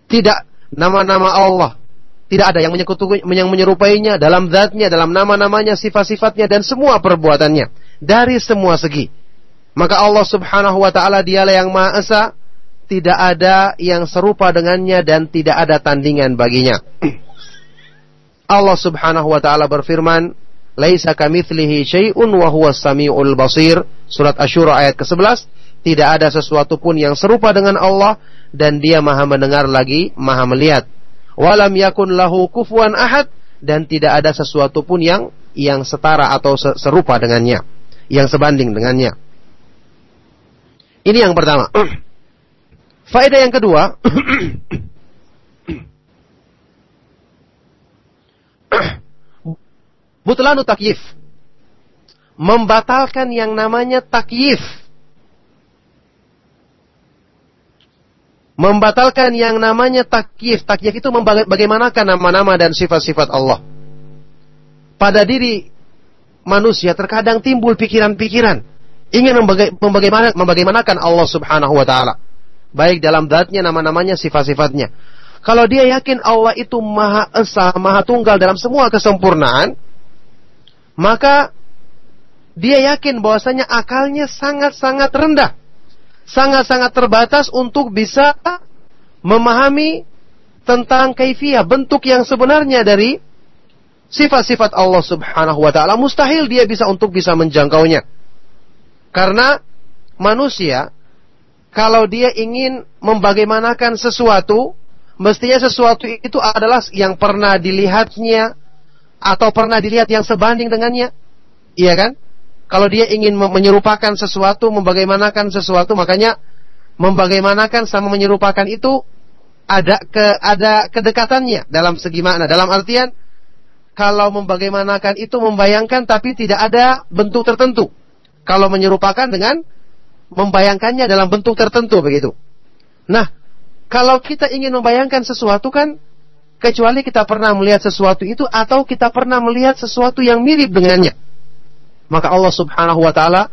Tidak nama-nama Allah, tidak ada yang yang menyerupainya dalam zatnya, dalam nama-namanya, sifat-sifatnya dan semua perbuatannya dari semua segi. Maka Allah Subhanahu wa taala dialah yang Maha Esa, tidak ada yang serupa dengannya dan tidak ada tandingan baginya. Allah Subhanahu wa taala berfirman, "Laisa kamitslihi syai'un wa huwas samiul basir." Surat Asy-Syura ayat ke-11, tidak ada sesuatu pun yang serupa dengan Allah dan Dia Maha mendengar lagi, Maha melihat. Walam yakun lahu kufuwan ahad dan tidak ada sesuatu pun yang yang setara atau serupa dengannya yang sebanding dengannya. Ini yang pertama. Faedah yang kedua, butlanu takyif. Membatalkan yang namanya takyif. Membatalkan yang namanya takyif. Takyif itu bagaimanakan nama-nama dan sifat-sifat Allah. Pada diri manusia terkadang timbul pikiran-pikiran ingin membagaimana, membagaimanakan Allah Subhanahu wa taala. Baik dalam zatnya, nama-namanya, sifat-sifatnya. Kalau dia yakin Allah itu Maha Esa, Maha Tunggal dalam semua kesempurnaan, maka dia yakin bahwasanya akalnya sangat-sangat rendah. Sangat-sangat terbatas untuk bisa memahami tentang kaifiyah, bentuk yang sebenarnya dari sifat-sifat Allah Subhanahu wa taala mustahil dia bisa untuk bisa menjangkaunya. Karena manusia kalau dia ingin membagaimanakan sesuatu, mestinya sesuatu itu adalah yang pernah dilihatnya atau pernah dilihat yang sebanding dengannya. Iya kan? Kalau dia ingin menyerupakan sesuatu, membagaimanakan sesuatu, makanya membagaimanakan sama menyerupakan itu ada ke ada kedekatannya dalam segi makna. Dalam artian kalau membagaimanakan itu membayangkan tapi tidak ada bentuk tertentu. Kalau menyerupakan dengan membayangkannya dalam bentuk tertentu begitu. Nah, kalau kita ingin membayangkan sesuatu kan kecuali kita pernah melihat sesuatu itu atau kita pernah melihat sesuatu yang mirip dengannya. Maka Allah Subhanahu wa taala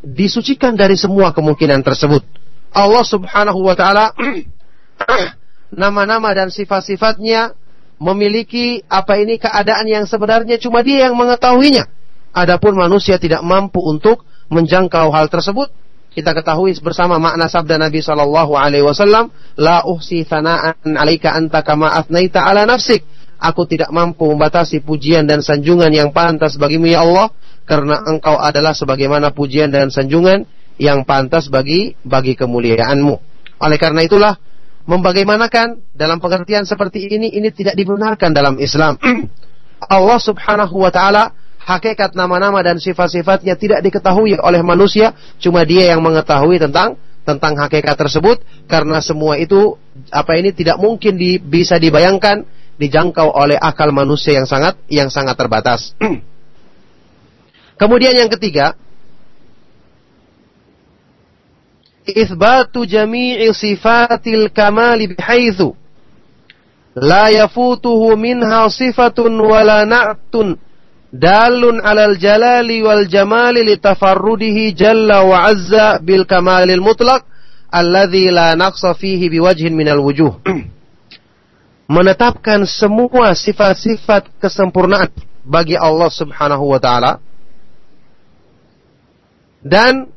disucikan dari semua kemungkinan tersebut. Allah Subhanahu wa taala nama-nama dan sifat-sifatnya memiliki apa ini keadaan yang sebenarnya cuma dia yang mengetahuinya. Adapun manusia tidak mampu untuk menjangkau hal tersebut. Kita ketahui bersama makna sabda Nabi Shallallahu Alaihi Wasallam, la uhsi thanaan alaika anta kama ala nafsik. Aku tidak mampu membatasi pujian dan sanjungan yang pantas bagimu ya Allah, karena engkau adalah sebagaimana pujian dan sanjungan yang pantas bagi bagi kemuliaanmu. Oleh karena itulah membagaimanakan dalam pengertian seperti ini ini tidak dibenarkan dalam Islam. Allah Subhanahu wa taala hakikat nama-nama dan sifat-sifatnya tidak diketahui oleh manusia, cuma dia yang mengetahui tentang tentang hakikat tersebut karena semua itu apa ini tidak mungkin di, bisa dibayangkan dijangkau oleh akal manusia yang sangat yang sangat terbatas. Kemudian yang ketiga, isbatu jami'i sifatil kamali bihaitsu. La yafutuhu minha sifatun wala na'tun dalun alal jalali wal jamali litafarrudihi jalla wa azza bil kamalil mutlaq alladhi la naqsa fihi biwajhin minal wujuh. Menetapkan semua sifat-sifat kesempurnaan bagi Allah Subhanahu wa taala dan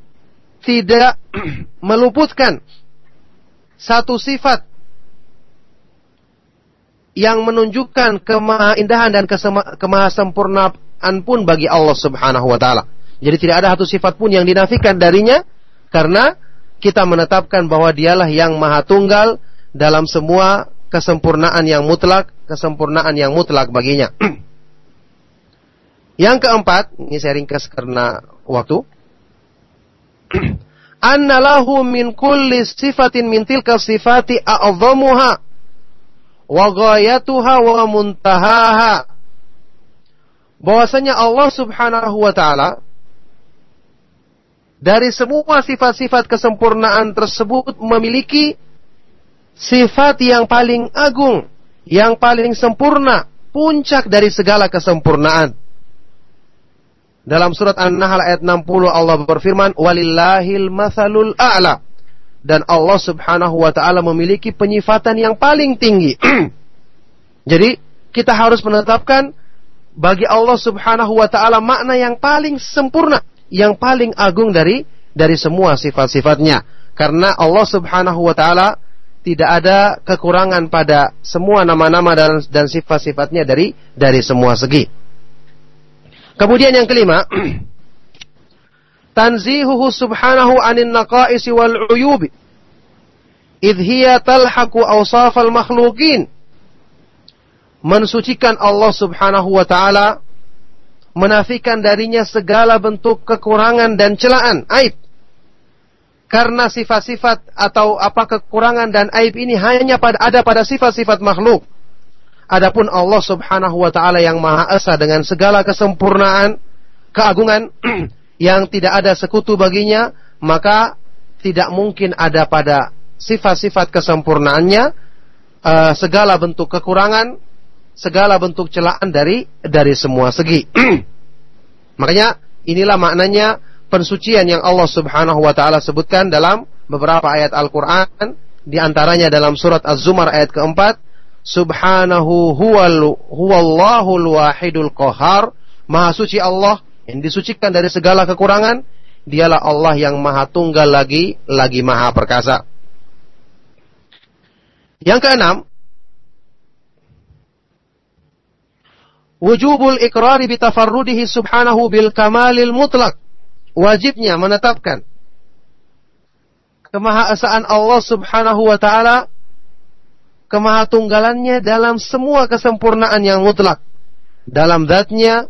tidak meluputkan satu sifat yang menunjukkan kemahaindahan dan kemahasempurnaan pun bagi Allah Subhanahu wa taala. Jadi tidak ada satu sifat pun yang dinafikan darinya karena kita menetapkan bahwa dialah yang maha tunggal dalam semua kesempurnaan yang mutlak, kesempurnaan yang mutlak baginya. yang keempat, ini saya ringkas karena waktu. Anna lahu min kulli sifatin min tilka sifati a'zamuha wa ghayatuha wa muntahaha. Bahwasanya Allah Subhanahu wa taala dari semua sifat-sifat kesempurnaan tersebut memiliki sifat yang paling agung, yang paling sempurna, puncak dari segala kesempurnaan. Dalam surat An-Nahl ayat 60 Allah berfirman, "Walillahil matsalul a'la." dan Allah Subhanahu wa taala memiliki penyifatan yang paling tinggi. Jadi, kita harus menetapkan bagi Allah Subhanahu wa taala makna yang paling sempurna, yang paling agung dari dari semua sifat-sifatnya. Karena Allah Subhanahu wa taala tidak ada kekurangan pada semua nama-nama dan, dan sifat-sifatnya dari dari semua segi. Kemudian yang kelima, tanzihuhu subhanahu anin naqaisi wal uyubi. Idh hiya talhaqu awsafal makhluqin. Mensucikan Allah Subhanahu wa taala menafikan darinya segala bentuk kekurangan dan celaan aib. Karena sifat-sifat atau apa kekurangan dan aib ini hanya pada ada pada sifat-sifat makhluk adapun Allah Subhanahu wa taala yang maha esa dengan segala kesempurnaan keagungan yang tidak ada sekutu baginya, maka tidak mungkin ada pada sifat-sifat kesempurnaannya uh, segala bentuk kekurangan, segala bentuk celaan dari dari semua segi. Makanya inilah maknanya pensucian yang Allah Subhanahu wa taala sebutkan dalam beberapa ayat Al-Qur'an di antaranya dalam surat Az-Zumar ayat keempat Subhanahu huwal huwallahul wahidul qahar Maha suci Allah yang disucikan dari segala kekurangan, dialah Allah yang maha tunggal lagi, lagi maha perkasa. Yang keenam, wujubul ikrari bitafarrudihi subhanahu bil kamalil mutlak. Wajibnya menetapkan kemahaesaan Allah subhanahu wa ta'ala kemahatunggalannya dalam semua kesempurnaan yang mutlak. Dalam zatnya,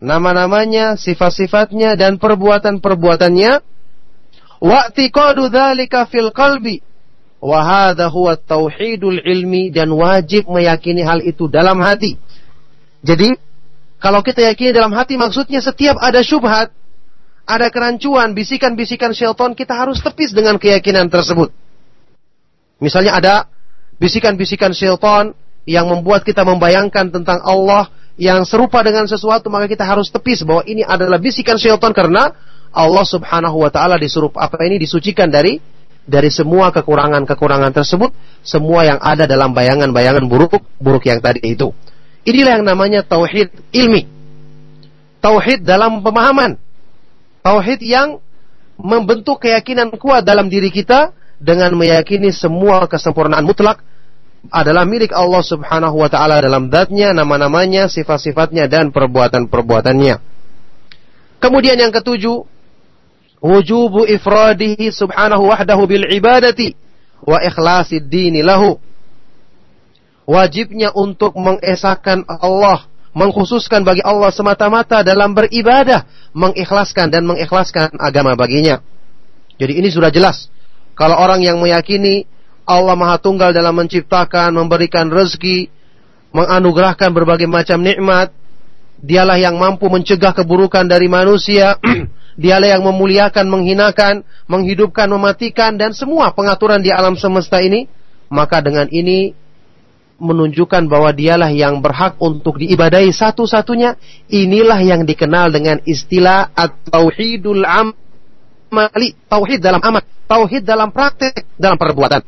nama-namanya, sifat-sifatnya dan perbuatan-perbuatannya. Wa'tiqadu dzalika fil qalbi. Wa hadha huwa tauhidul ilmi dan wajib meyakini hal itu dalam hati. Jadi, kalau kita yakini dalam hati maksudnya setiap ada syubhat, ada kerancuan, bisikan-bisikan syaitan, kita harus tepis dengan keyakinan tersebut. Misalnya ada bisikan-bisikan syaitan yang membuat kita membayangkan tentang Allah yang serupa dengan sesuatu maka kita harus tepis bahwa ini adalah bisikan syaitan karena Allah Subhanahu wa taala disuruh apa ini disucikan dari dari semua kekurangan-kekurangan tersebut, semua yang ada dalam bayangan-bayangan buruk buruk yang tadi itu. Inilah yang namanya tauhid ilmi. Tauhid dalam pemahaman. Tauhid yang membentuk keyakinan kuat dalam diri kita dengan meyakini semua kesempurnaan mutlak adalah milik Allah Subhanahu wa taala dalam zatnya, nama-namanya, sifat-sifatnya dan perbuatan-perbuatannya. Kemudian yang ketujuh, wujubu ifradihi subhanahu wahdahu bil ibadati wa ikhlasid dini lahu. Wajibnya untuk mengesahkan Allah, mengkhususkan bagi Allah semata-mata dalam beribadah, mengikhlaskan dan mengikhlaskan agama baginya. Jadi ini sudah jelas. Kalau orang yang meyakini Allah Maha Tunggal dalam menciptakan, memberikan rezeki, menganugerahkan berbagai macam nikmat. Dialah yang mampu mencegah keburukan dari manusia. Dialah yang memuliakan, menghinakan, menghidupkan, mematikan dan semua pengaturan di alam semesta ini. Maka dengan ini menunjukkan bahwa dialah yang berhak untuk diibadahi satu-satunya. Inilah yang dikenal dengan istilah at-tauhidul amali, tauhid dalam amal, tauhid dalam praktek, dalam perbuatan.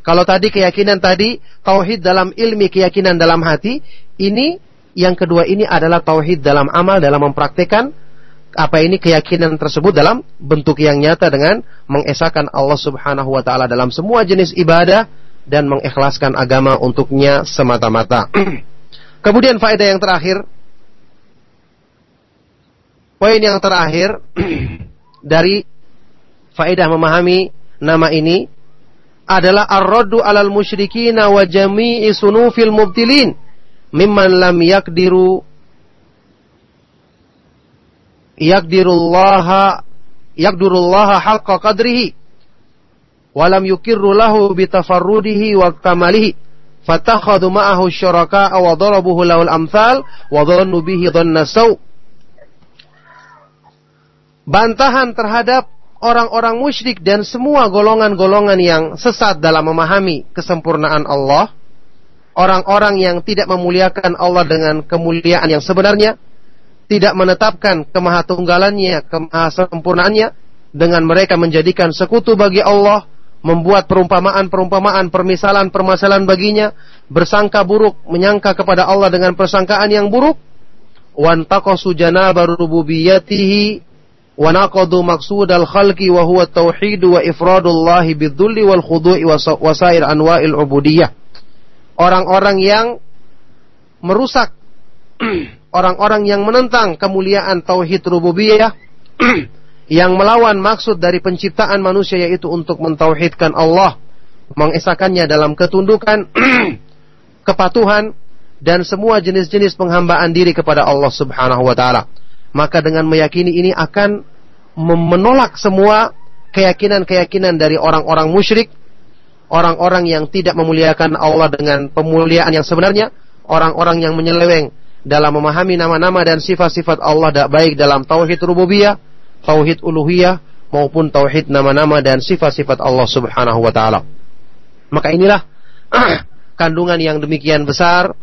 Kalau tadi keyakinan tadi tauhid dalam ilmi, keyakinan dalam hati, ini yang kedua ini adalah tauhid dalam amal dalam mempraktekkan apa ini keyakinan tersebut dalam bentuk yang nyata dengan mengesahkan Allah Subhanahu wa taala dalam semua jenis ibadah dan mengikhlaskan agama untuknya semata-mata. Kemudian faedah yang terakhir poin yang terakhir dari faedah memahami nama ini adalah ar-raddu alal musyrikin wa jami'i sunufil mubtilin mimman lam yakdiru yakdirullaha yakdirullaha haqqa qadrihi walam yukirru lahu bitafarrudihi wa kamalihi fatakhadhu ma'ahu syuraka wa darabuhu lahul amsal wa dhannu bihi dhanna saw. Bantahan terhadap orang-orang musyrik dan semua golongan-golongan yang sesat dalam memahami kesempurnaan Allah. Orang-orang yang tidak memuliakan Allah dengan kemuliaan yang sebenarnya. Tidak menetapkan kemahatunggalannya, kemahasempurnaannya dengan mereka menjadikan sekutu bagi Allah, membuat perumpamaan-perumpamaan, permisalan-permasalahan baginya, bersangka buruk, menyangka kepada Allah dengan persangkaan yang buruk, wantaqasu janaba rububiyatihi wa naqadu maqsudal khalqi wa huwa tauhid wa ifradullah bidzulli wal ubudiyah. Orang-orang yang merusak orang-orang yang menentang kemuliaan tauhid rububiyah yang melawan maksud dari penciptaan manusia yaitu untuk mentauhidkan Allah, mengesahkannya dalam ketundukan, kepatuhan dan semua jenis-jenis penghambaan diri kepada Allah Subhanahu wa taala. Maka dengan meyakini ini akan menolak semua keyakinan-keyakinan dari orang-orang musyrik, orang-orang yang tidak memuliakan Allah dengan pemuliaan yang sebenarnya, orang-orang yang menyeleweng dalam memahami nama-nama dan sifat-sifat Allah baik dalam tauhid rububiyah, tauhid uluhiyah maupun tauhid nama-nama dan sifat-sifat Allah Subhanahu wa taala. Maka inilah kandungan yang demikian besar,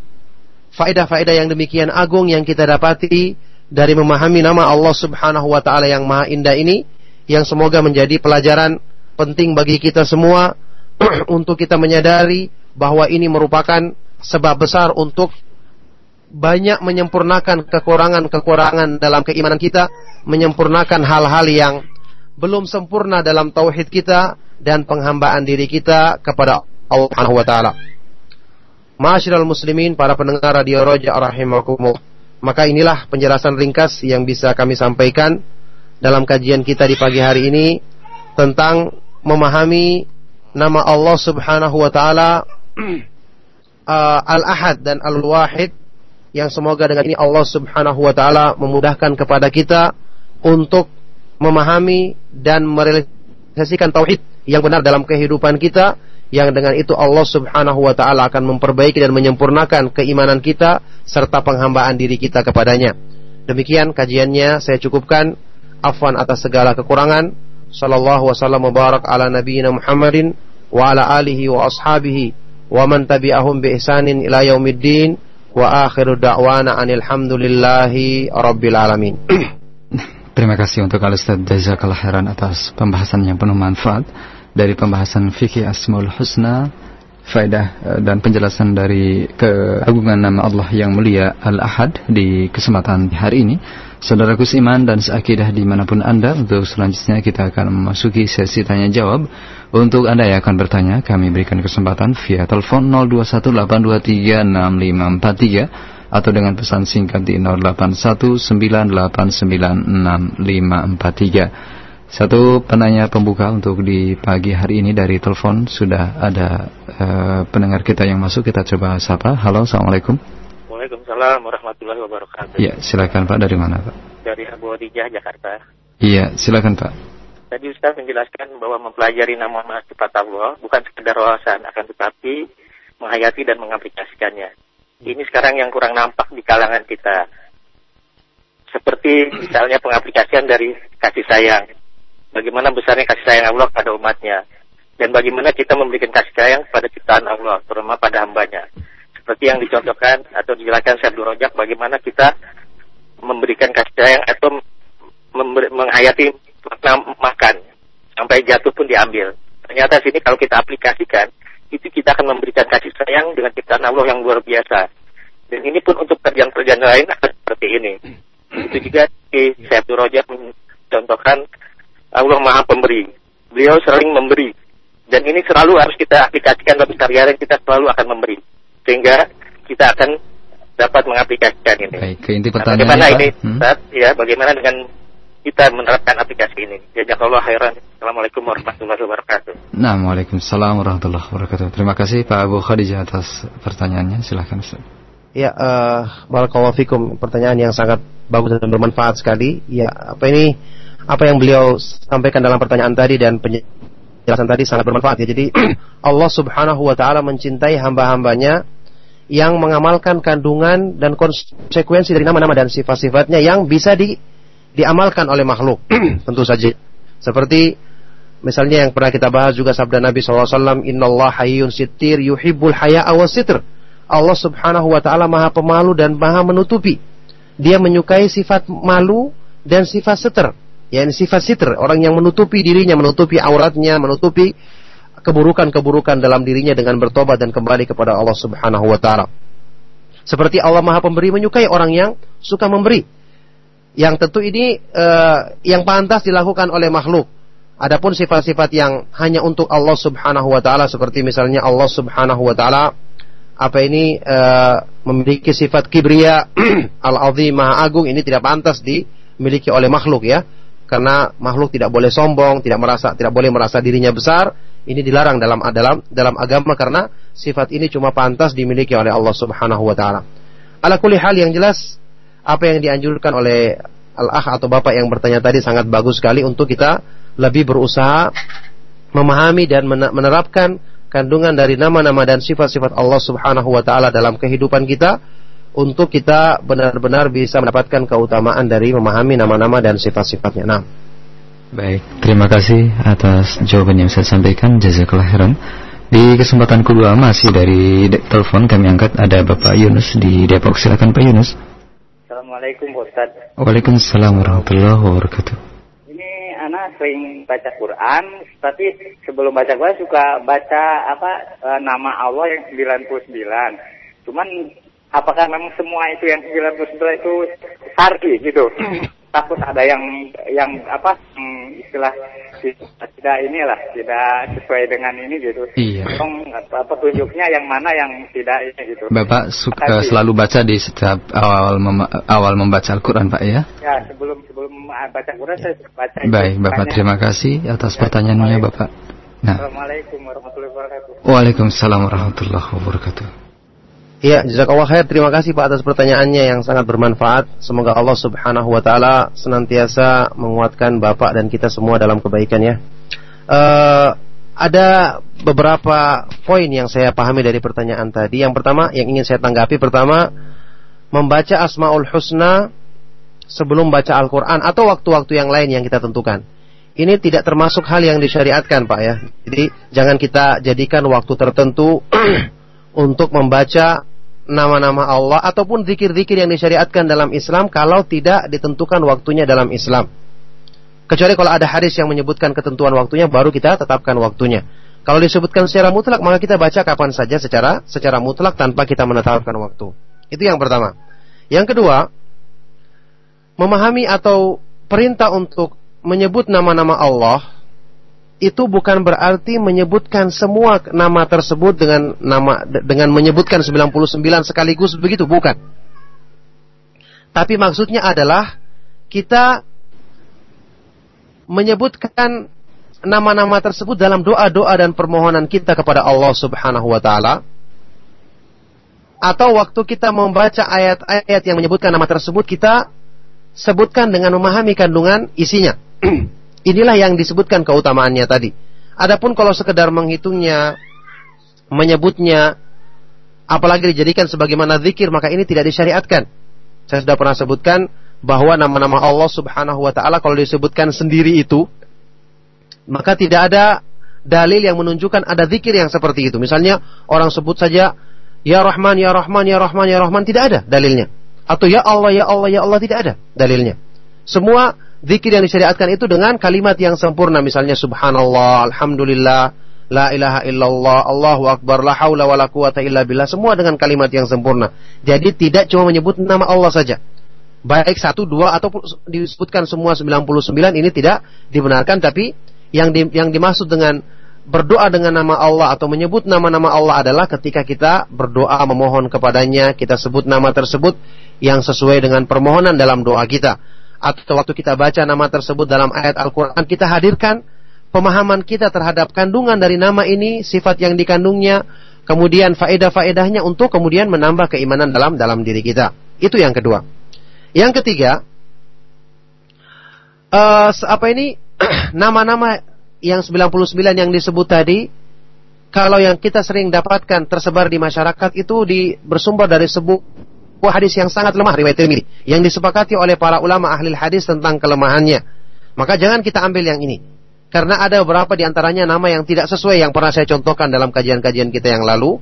faedah-faedah yang demikian agung yang kita dapati dari memahami nama Allah Subhanahu wa taala yang maha indah ini yang semoga menjadi pelajaran penting bagi kita semua untuk kita menyadari bahwa ini merupakan sebab besar untuk banyak menyempurnakan kekurangan-kekurangan dalam keimanan kita, menyempurnakan hal-hal yang belum sempurna dalam tauhid kita dan penghambaan diri kita kepada Allah Subhanahu wa taala. Muslimin, para pendengar radio Roja rahimakumullah. Maka inilah penjelasan ringkas yang bisa kami sampaikan dalam kajian kita di pagi hari ini tentang memahami nama Allah Subhanahu wa taala uh, Al-Ahad dan Al-Wahid yang semoga dengan ini Allah Subhanahu wa taala memudahkan kepada kita untuk memahami dan merealisasikan tauhid yang benar dalam kehidupan kita yang dengan itu Allah Subhanahu wa taala akan memperbaiki dan menyempurnakan keimanan kita serta penghambaan diri kita kepadanya. Demikian kajiannya saya cukupkan. Afwan atas segala kekurangan. Sallallahu wasallam mubarak ala nabiyyina Muhammadin wa ala alihi wa ashabihi wa man tabi'ahum bi ihsanin ila yaumiddin wa akhiru da'wana anil hamdulillahi rabbil alamin. Terima kasih untuk Al Ustaz Jazakallah khairan atas pembahasan yang penuh manfaat dari pembahasan fikih Asmaul Husna, faedah eh, dan penjelasan dari keagungan nama Allah yang mulia Al-Ahad di kesempatan hari ini. Saudaraku seiman dan seakidah di mana pun Anda, untuk selanjutnya kita akan memasuki sesi tanya jawab. Untuk Anda yang akan bertanya, kami berikan kesempatan via telepon 0218236543 atau dengan pesan singkat di 0819896543. Satu penanya pembuka untuk di pagi hari ini dari telepon sudah ada uh, pendengar kita yang masuk kita coba sapa. Halo, assalamualaikum. Waalaikumsalam warahmatullahi wabarakatuh. Iya, silakan Pak. Dari mana Pak? Dari Abu Adijah, Jakarta. Iya, silakan Pak. Tadi Ustaz menjelaskan bahwa mempelajari nama-nama sifat Allah bukan sekedar wawasan, akan tetapi menghayati dan mengaplikasikannya. Ini sekarang yang kurang nampak di kalangan kita. Seperti misalnya pengaplikasian dari kasih sayang. Bagaimana besarnya kasih sayang Allah pada umatnya. Dan bagaimana kita memberikan kasih sayang pada ciptaan Allah, terutama pada hambanya seperti yang dicontohkan atau dijelaskan Syekh Rojak bagaimana kita memberikan kasih sayang atau menghayati makna makan sampai jatuh pun diambil. Ternyata sini kalau kita aplikasikan itu kita akan memberikan kasih sayang dengan ciptaan Allah yang luar biasa. Dan ini pun untuk kerjaan-kerjaan lain akan seperti ini. Itu juga di Syekh Rojak mencontohkan Allah Maha Pemberi. Beliau sering memberi. Dan ini selalu harus kita aplikasikan dalam karya dan kita selalu akan memberi. Sehingga kita akan dapat mengaplikasikan ini. Baik, ke inti Nah, pertanyaan bagaimana Pak. ini, Hmm. Ustaz? Ya, bagaimana dengan kita menerapkan aplikasi ini? Jazakallah khairan. Assalamualaikum warahmatullahi wabarakatuh. Nah, Waalaikumsalam warahmatullahi wabarakatuh. Terima kasih Pak Abu Khadijah atas pertanyaannya. Silahkan Ustaz. Ya, eh barakallahu fikum. Pertanyaan yang sangat bagus dan bermanfaat sekali. Ya, apa ini apa yang beliau sampaikan dalam pertanyaan tadi dan penjelasan tadi sangat bermanfaat ya. Jadi Allah Subhanahu wa taala mencintai hamba-hambanya yang mengamalkan kandungan dan konsekuensi dari nama-nama dan sifat-sifatnya yang bisa di, diamalkan oleh makhluk. Tentu saja. Seperti misalnya yang pernah kita bahas juga sabda Nabi SAW, Inna Allah hayyun sitir yuhibbul haya'a wa sitr. Allah subhanahu wa ta'ala maha pemalu dan maha menutupi. Dia menyukai sifat malu dan sifat seter. Ya, ini sifat sitr. Orang yang menutupi dirinya, menutupi auratnya, menutupi keburukan-keburukan dalam dirinya dengan bertobat dan kembali kepada Allah subhanahu wa ta'ala. Seperti Allah maha pemberi menyukai orang yang suka memberi. Yang tentu ini eh, yang pantas dilakukan oleh makhluk. Adapun sifat-sifat yang hanya untuk Allah Subhanahu wa taala seperti misalnya Allah Subhanahu wa taala apa ini eh, memiliki sifat kibria al-azim maha agung ini tidak pantas dimiliki oleh makhluk ya. Karena makhluk tidak boleh sombong, tidak merasa tidak boleh merasa dirinya besar. Ini dilarang dalam dalam dalam agama karena sifat ini cuma pantas dimiliki oleh Allah Subhanahu wa taala. Ala kulli hal yang jelas apa yang dianjurkan oleh al-akh atau bapak yang bertanya tadi sangat bagus sekali untuk kita lebih berusaha memahami dan men- menerapkan kandungan dari nama-nama dan sifat-sifat Allah Subhanahu wa taala dalam kehidupan kita untuk kita benar-benar bisa mendapatkan keutamaan dari memahami nama-nama dan sifat-sifatnya. Nah, Baik, terima kasih atas jawaban yang saya sampaikan. Jazakallah khairan. Di kesempatan kedua masih dari telepon kami angkat ada Bapak Yunus di Depok. Silakan Pak Yunus. Assalamualaikum Ustaz. Waalaikumsalam warahmatullahi wabarakatuh. Ini anak sering baca Quran, tapi sebelum baca Quran suka baca apa eh, nama Allah yang 99. Cuman apakah memang semua itu yang 99 itu syar'i gitu? Takut ada yang yang apa hmm, istilah tidak inilah tidak sesuai dengan ini gitu. Iya. Tolong apa petunjuknya yang mana yang tidak ini gitu. Bapak suka Makasih. selalu baca di setiap awal mem- awal membaca Al-Qur'an, Pak ya? Ya sebelum sebelum baca Quran saya baca. itu. Baik, Bapak Makanya- terima kasih atas pertanyaannya, Bapak. Nah, Assalamualaikum warahmatullahi wabarakatuh. Waalaikumsalam warahmatullahi wabarakatuh. Ya, jazakallah khair. Terima kasih Pak atas pertanyaannya yang sangat bermanfaat. Semoga Allah Subhanahu wa taala senantiasa menguatkan Bapak dan kita semua dalam kebaikan ya. Eh, ada beberapa poin yang saya pahami dari pertanyaan tadi. Yang pertama yang ingin saya tanggapi pertama membaca Asmaul Husna sebelum baca Al-Qur'an atau waktu-waktu yang lain yang kita tentukan. Ini tidak termasuk hal yang disyariatkan, Pak ya. Jadi jangan kita jadikan waktu tertentu untuk membaca nama-nama Allah ataupun zikir-zikir yang disyariatkan dalam Islam kalau tidak ditentukan waktunya dalam Islam. Kecuali kalau ada hadis yang menyebutkan ketentuan waktunya baru kita tetapkan waktunya. Kalau disebutkan secara mutlak maka kita baca kapan saja secara secara mutlak tanpa kita menetapkan waktu. Itu yang pertama. Yang kedua, memahami atau perintah untuk menyebut nama-nama Allah itu bukan berarti menyebutkan semua nama tersebut dengan nama dengan menyebutkan 99 sekaligus begitu bukan. Tapi maksudnya adalah kita menyebutkan nama-nama tersebut dalam doa-doa dan permohonan kita kepada Allah Subhanahu wa taala atau waktu kita membaca ayat-ayat yang menyebutkan nama tersebut kita sebutkan dengan memahami kandungan isinya. Inilah yang disebutkan keutamaannya tadi. Adapun kalau sekedar menghitungnya, menyebutnya, apalagi dijadikan sebagaimana zikir, maka ini tidak disyariatkan. Saya sudah pernah sebutkan bahwa nama-nama Allah Subhanahu wa taala kalau disebutkan sendiri itu maka tidak ada dalil yang menunjukkan ada zikir yang seperti itu. Misalnya orang sebut saja ya Rahman, ya Rahman, ya Rahman, ya Rahman tidak ada dalilnya. Atau ya Allah, ya Allah, ya Allah tidak ada dalilnya. Semua zikir yang disyariatkan itu dengan kalimat yang sempurna misalnya subhanallah, alhamdulillah, la ilaha illallah, Allahu akbar, la haula wala quwata illa billah, semua dengan kalimat yang sempurna. Jadi tidak cuma menyebut nama Allah saja. Baik satu, dua atau disebutkan semua 99 ini tidak dibenarkan tapi yang di, yang dimaksud dengan berdoa dengan nama Allah atau menyebut nama-nama Allah adalah ketika kita berdoa memohon kepadanya, kita sebut nama tersebut yang sesuai dengan permohonan dalam doa kita. Atau waktu kita baca nama tersebut dalam ayat Al-Quran, kita hadirkan pemahaman kita terhadap kandungan dari nama ini, sifat yang dikandungnya, kemudian faedah-faedahnya untuk kemudian menambah keimanan dalam dalam diri kita. Itu yang kedua. Yang ketiga, uh, apa ini nama-nama yang 99 yang disebut tadi kalau yang kita sering dapatkan tersebar di masyarakat itu di bersumber dari sebuah hadis yang sangat lemah riwayat Tirmidzi yang disepakati oleh para ulama ahli hadis tentang kelemahannya. Maka jangan kita ambil yang ini. Karena ada beberapa di antaranya nama yang tidak sesuai yang pernah saya contohkan dalam kajian-kajian kita yang lalu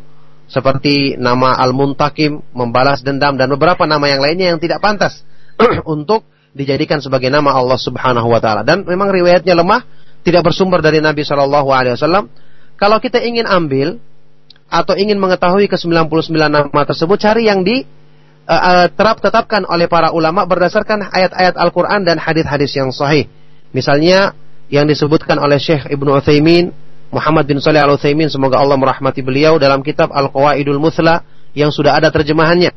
seperti nama Al-Muntakim, membalas dendam dan beberapa nama yang lainnya yang tidak pantas untuk dijadikan sebagai nama Allah Subhanahu wa taala dan memang riwayatnya lemah tidak bersumber dari Nabi Shallallahu Alaihi Wasallam. Kalau kita ingin ambil atau ingin mengetahui ke 99 nama tersebut, cari yang di uh, uh, terap tetapkan oleh para ulama berdasarkan ayat-ayat Al-Quran dan hadis-hadis yang sahih. Misalnya yang disebutkan oleh Syekh Ibnu Utsaimin, Muhammad bin Saleh Al Utsaimin, semoga Allah merahmati beliau dalam kitab Al Qawaidul Muthla yang sudah ada terjemahannya.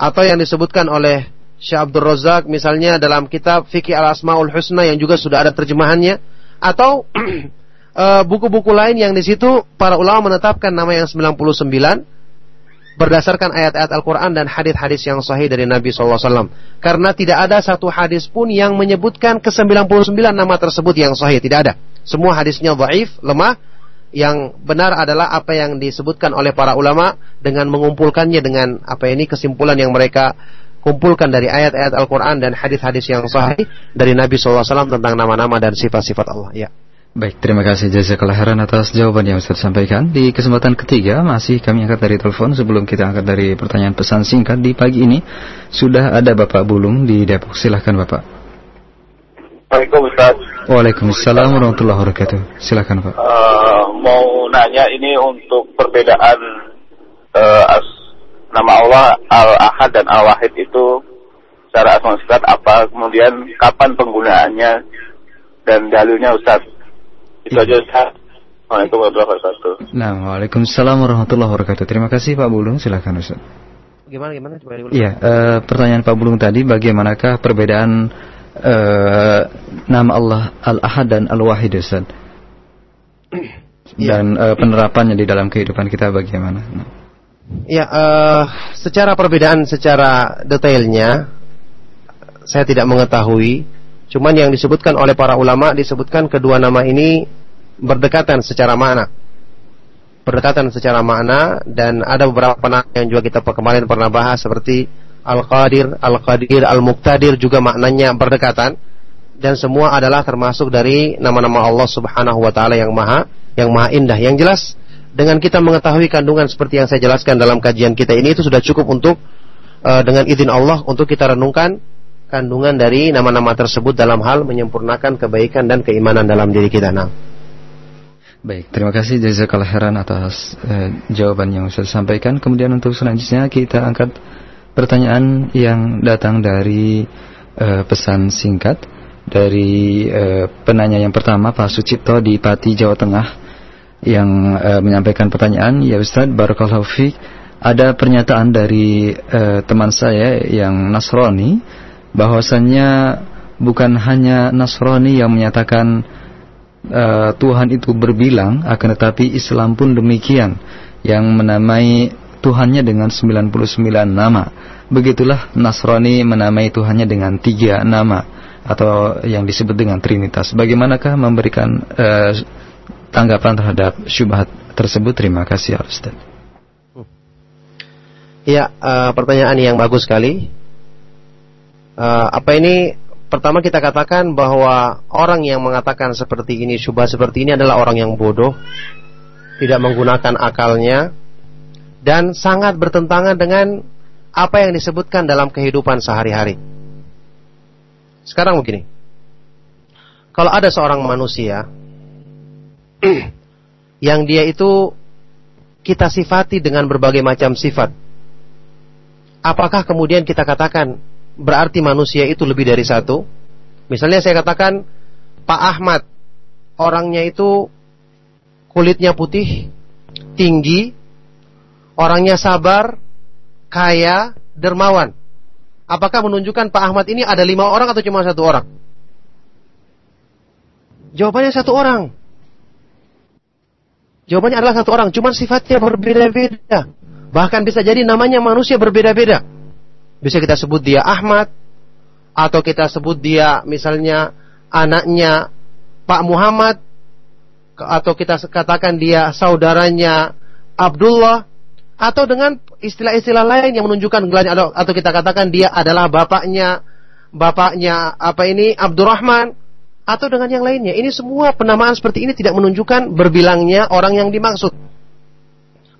Atau yang disebutkan oleh Syekh Abdul Razak misalnya dalam kitab Fikih Al Asmaul Husna yang juga sudah ada terjemahannya atau eh, buku-buku lain yang di situ para ulama menetapkan nama yang 99 berdasarkan ayat-ayat Al-Quran dan hadis-hadis yang sahih dari Nabi SAW. Karena tidak ada satu hadis pun yang menyebutkan ke 99 nama tersebut yang sahih. Tidak ada. Semua hadisnya dhaif, lemah. Yang benar adalah apa yang disebutkan oleh para ulama dengan mengumpulkannya dengan apa ini kesimpulan yang mereka kumpulkan dari ayat-ayat Al-Quran dan hadis-hadis yang sahih dari Nabi SAW tentang nama-nama dan sifat-sifat Allah. Ya. Baik, terima kasih jazakallah khairan atas jawaban yang Ustaz sampaikan. Di kesempatan ketiga masih kami angkat dari telepon sebelum kita angkat dari pertanyaan pesan singkat di pagi ini sudah ada Bapak Bulung di Depok. Silahkan Bapak. Assalamualaikum Ustaz. Waalaikumsalam warahmatullahi wabarakatuh. Silahkan Pak. Uh, mau nanya ini untuk perbedaan uh, as nama Allah Al-Ahad dan Al-Wahid itu secara asma sifat apa, kemudian kapan penggunaannya dan dalilnya Ustaz. Itu aja Ustaz. Assalamualaikum warahmatullahi wabarakatuh. Nah, Waalaikumsalam warahmatullahi wabarakatuh. Terima kasih Pak Bulung, silakan Ustaz. Gimana gimana coba dulu. Iya, uh, pertanyaan Pak Bulung tadi bagaimanakah perbedaan uh, nama Allah Al-Ahad dan Al-Wahid Ustaz? Iya. Dan uh, penerapannya di dalam kehidupan kita bagaimana? Nah. Ya, uh, secara perbedaan secara detailnya saya tidak mengetahui. Cuman yang disebutkan oleh para ulama disebutkan kedua nama ini berdekatan secara makna. Berdekatan secara makna dan ada beberapa nama yang juga kita kemarin pernah bahas seperti Al-Qadir, Al-Qadir, Al-Muqtadir juga maknanya berdekatan dan semua adalah termasuk dari nama-nama Allah Subhanahu wa taala yang maha yang maha indah. Yang jelas dengan kita mengetahui kandungan seperti yang saya jelaskan dalam kajian kita ini itu sudah cukup untuk uh, dengan izin Allah untuk kita renungkan kandungan dari nama-nama tersebut dalam hal menyempurnakan kebaikan dan keimanan dalam diri kita. Nah. Baik, terima kasih jazakallah khairan atas uh, jawaban yang saya sampaikan. Kemudian untuk selanjutnya kita angkat pertanyaan yang datang dari uh, pesan singkat dari uh, penanya yang pertama Pak Sucipto di Pati Jawa Tengah yang uh, menyampaikan pertanyaan, ya Ustaz, Barakallahu ada pernyataan dari uh, teman saya yang Nasrani bahwasannya bukan hanya Nasrani yang menyatakan uh, Tuhan itu berbilang, akan tetapi Islam pun demikian yang menamai Tuhannya dengan 99 nama. Begitulah Nasrani menamai Tuhannya dengan tiga nama atau yang disebut dengan Trinitas. Bagaimanakah memberikan uh, tanggapan terhadap syubhat tersebut? Terima kasih Ustaz. Ya, uh, pertanyaan yang bagus sekali. Uh, apa ini? Pertama kita katakan bahwa orang yang mengatakan seperti ini, syubhat seperti ini adalah orang yang bodoh, tidak menggunakan akalnya, dan sangat bertentangan dengan apa yang disebutkan dalam kehidupan sehari-hari. Sekarang begini. Kalau ada seorang manusia yang dia itu kita sifati dengan berbagai macam sifat. Apakah kemudian kita katakan berarti manusia itu lebih dari satu? Misalnya saya katakan Pak Ahmad orangnya itu kulitnya putih, tinggi, orangnya sabar, kaya, dermawan. Apakah menunjukkan Pak Ahmad ini ada lima orang atau cuma satu orang? Jawabannya satu orang. Jawabannya adalah satu orang, cuma sifatnya berbeda-beda. Bahkan bisa jadi namanya manusia berbeda-beda. Bisa kita sebut dia Ahmad, atau kita sebut dia misalnya anaknya Pak Muhammad, atau kita katakan dia saudaranya Abdullah, atau dengan istilah-istilah lain yang menunjukkan gelarnya atau kita katakan dia adalah bapaknya bapaknya apa ini Abdurrahman atau dengan yang lainnya. Ini semua penamaan seperti ini tidak menunjukkan berbilangnya orang yang dimaksud.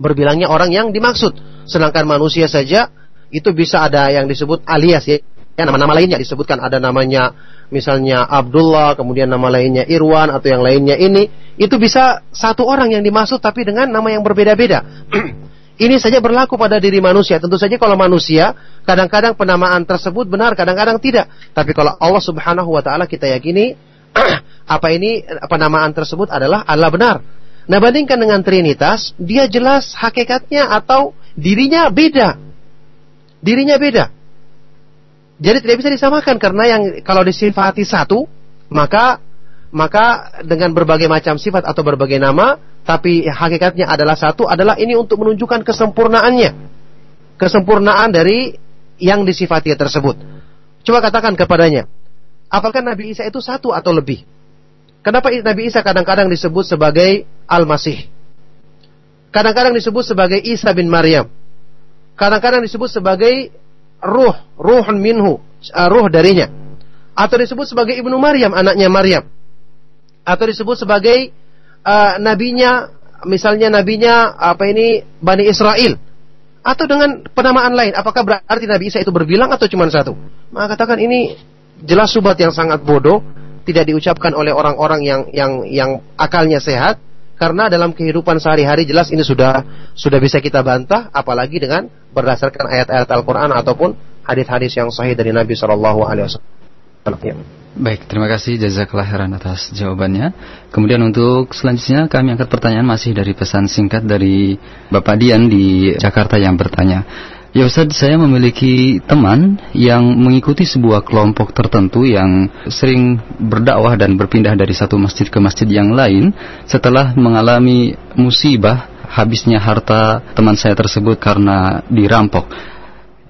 Berbilangnya orang yang dimaksud. Sedangkan manusia saja itu bisa ada yang disebut alias ya. Ya nama-nama lainnya disebutkan ada namanya misalnya Abdullah, kemudian nama lainnya Irwan atau yang lainnya ini, itu bisa satu orang yang dimaksud tapi dengan nama yang berbeda-beda. Ini saja berlaku pada diri manusia. Tentu saja kalau manusia kadang-kadang penamaan tersebut benar, kadang-kadang tidak. Tapi kalau Allah Subhanahu wa taala kita yakini apa ini penamaan tersebut adalah Allah benar. Nah, bandingkan dengan Trinitas, dia jelas hakikatnya atau dirinya beda. Dirinya beda. Jadi tidak bisa disamakan karena yang kalau disifati satu, maka maka dengan berbagai macam sifat atau berbagai nama, tapi hakikatnya adalah satu adalah ini untuk menunjukkan kesempurnaannya. Kesempurnaan dari yang disifati tersebut. Coba katakan kepadanya, apakah Nabi Isa itu satu atau lebih? Kenapa Nabi Isa kadang-kadang disebut sebagai Al-Masih? Kadang-kadang disebut sebagai Isa bin Maryam. Kadang-kadang disebut sebagai ruh, ruhun minhu, uh, ruh darinya. Atau disebut sebagai Ibnu Maryam, anaknya Maryam. Atau disebut sebagai uh, nabinya misalnya nabinya apa ini Bani Israel. Atau dengan penamaan lain apakah berarti Nabi Isa itu berbilang atau cuma satu? Maka katakan ini jelas subat yang sangat bodoh tidak diucapkan oleh orang-orang yang yang yang akalnya sehat karena dalam kehidupan sehari-hari jelas ini sudah sudah bisa kita bantah apalagi dengan berdasarkan ayat-ayat Al-Qur'an ataupun hadis-hadis yang sahih dari Nabi Shallallahu alaihi wasallam. Ya. Baik, terima kasih jazakallah khairan atas jawabannya. Kemudian untuk selanjutnya kami angkat pertanyaan masih dari pesan singkat dari Bapak Dian di Jakarta yang bertanya. Ya Ustaz, saya memiliki teman yang mengikuti sebuah kelompok tertentu yang sering berdakwah dan berpindah dari satu masjid ke masjid yang lain setelah mengalami musibah habisnya harta teman saya tersebut karena dirampok.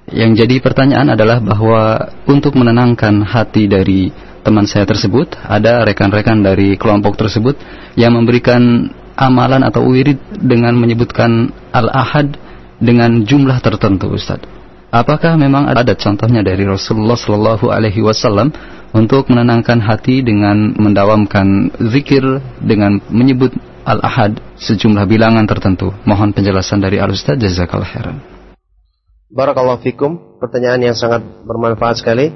Yang jadi pertanyaan adalah bahwa untuk menenangkan hati dari teman saya tersebut, ada rekan-rekan dari kelompok tersebut yang memberikan amalan atau wirid dengan menyebutkan al-ahad dengan jumlah tertentu Ustaz. Apakah memang ada contohnya dari Rasulullah Shallallahu Alaihi Wasallam untuk menenangkan hati dengan mendawamkan zikir dengan menyebut al-ahad sejumlah bilangan tertentu? Mohon penjelasan dari Al Ustaz Jazakallah khairan. Barakallahu fikum. Pertanyaan yang sangat bermanfaat sekali.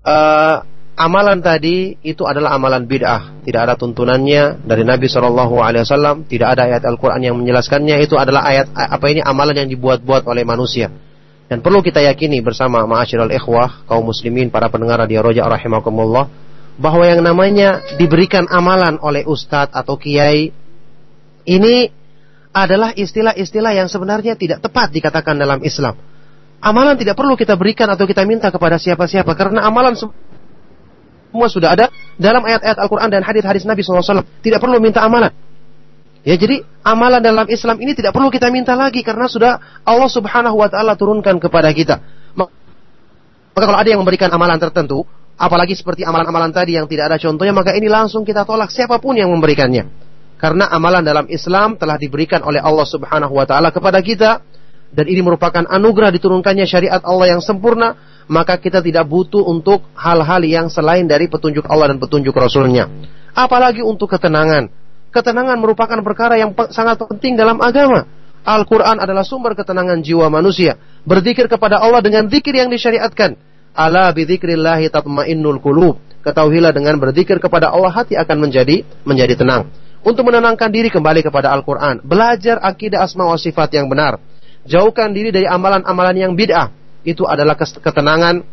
Uh, amalan tadi itu adalah amalan bid'ah, tidak ada tuntunannya dari Nabi Shallallahu Alaihi Wasallam, tidak ada ayat Al-Quran yang menjelaskannya. Itu adalah ayat apa ini amalan yang dibuat-buat oleh manusia. Dan perlu kita yakini bersama ma'asyiral ikhwah, kaum muslimin, para pendengar radio Roja rahimakumullah, bahwa yang namanya diberikan amalan oleh ustadz atau kiai ini adalah istilah-istilah yang sebenarnya tidak tepat dikatakan dalam Islam. Amalan tidak perlu kita berikan atau kita minta kepada siapa-siapa karena amalan semua sudah ada dalam ayat-ayat Al-Quran dan hadis-hadis Nabi SAW. Tidak perlu minta amalan. Ya jadi amalan dalam Islam ini tidak perlu kita minta lagi karena sudah Allah Subhanahu wa taala turunkan kepada kita. Maka kalau ada yang memberikan amalan tertentu, apalagi seperti amalan-amalan tadi yang tidak ada contohnya, maka ini langsung kita tolak siapa pun yang memberikannya. Karena amalan dalam Islam telah diberikan oleh Allah Subhanahu wa taala kepada kita dan ini merupakan anugerah diturunkannya syariat Allah yang sempurna maka kita tidak butuh untuk hal-hal yang selain dari petunjuk Allah dan petunjuk Rasulnya. Apalagi untuk ketenangan. Ketenangan merupakan perkara yang sangat penting dalam agama. Al-Quran adalah sumber ketenangan jiwa manusia. Berzikir kepada Allah dengan zikir yang disyariatkan. Ala bidzikrillahi tatmainnul qulub. Ketahuilah dengan berzikir kepada Allah hati akan menjadi menjadi tenang. Untuk menenangkan diri kembali kepada Al-Quran. Belajar akidah asma wa sifat yang benar. Jauhkan diri dari amalan-amalan yang bid'ah. Itu adalah ketenangan.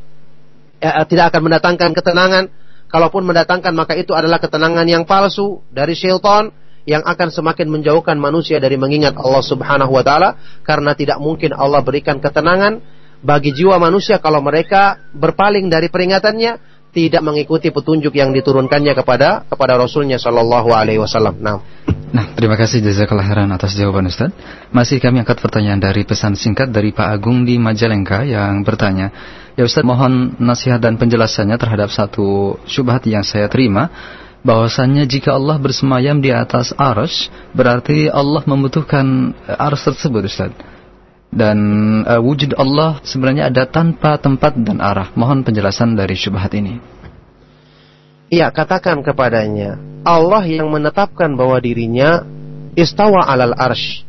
Ya, tidak akan mendatangkan ketenangan. Kalaupun mendatangkan maka itu adalah ketenangan yang palsu dari syaitan yang akan semakin menjauhkan manusia dari mengingat Allah Subhanahu wa taala karena tidak mungkin Allah berikan ketenangan bagi jiwa manusia kalau mereka berpaling dari peringatannya tidak mengikuti petunjuk yang diturunkannya kepada kepada Rasulnya Shallallahu Alaihi Wasallam. Nah. Nah, terima kasih jazakallah khairan atas jawaban Ustaz. Masih kami angkat pertanyaan dari pesan singkat dari Pak Agung di Majalengka yang bertanya, "Ya Ustaz, mohon nasihat dan penjelasannya terhadap satu syubhat yang saya terima bahwasannya jika Allah bersemayam di atas arsh berarti Allah membutuhkan arsh tersebut Ustaz dan uh, wujud Allah sebenarnya ada tanpa tempat dan arah mohon penjelasan dari syubhat ini Iya katakan kepadanya Allah yang menetapkan bahwa dirinya istawa alal arsh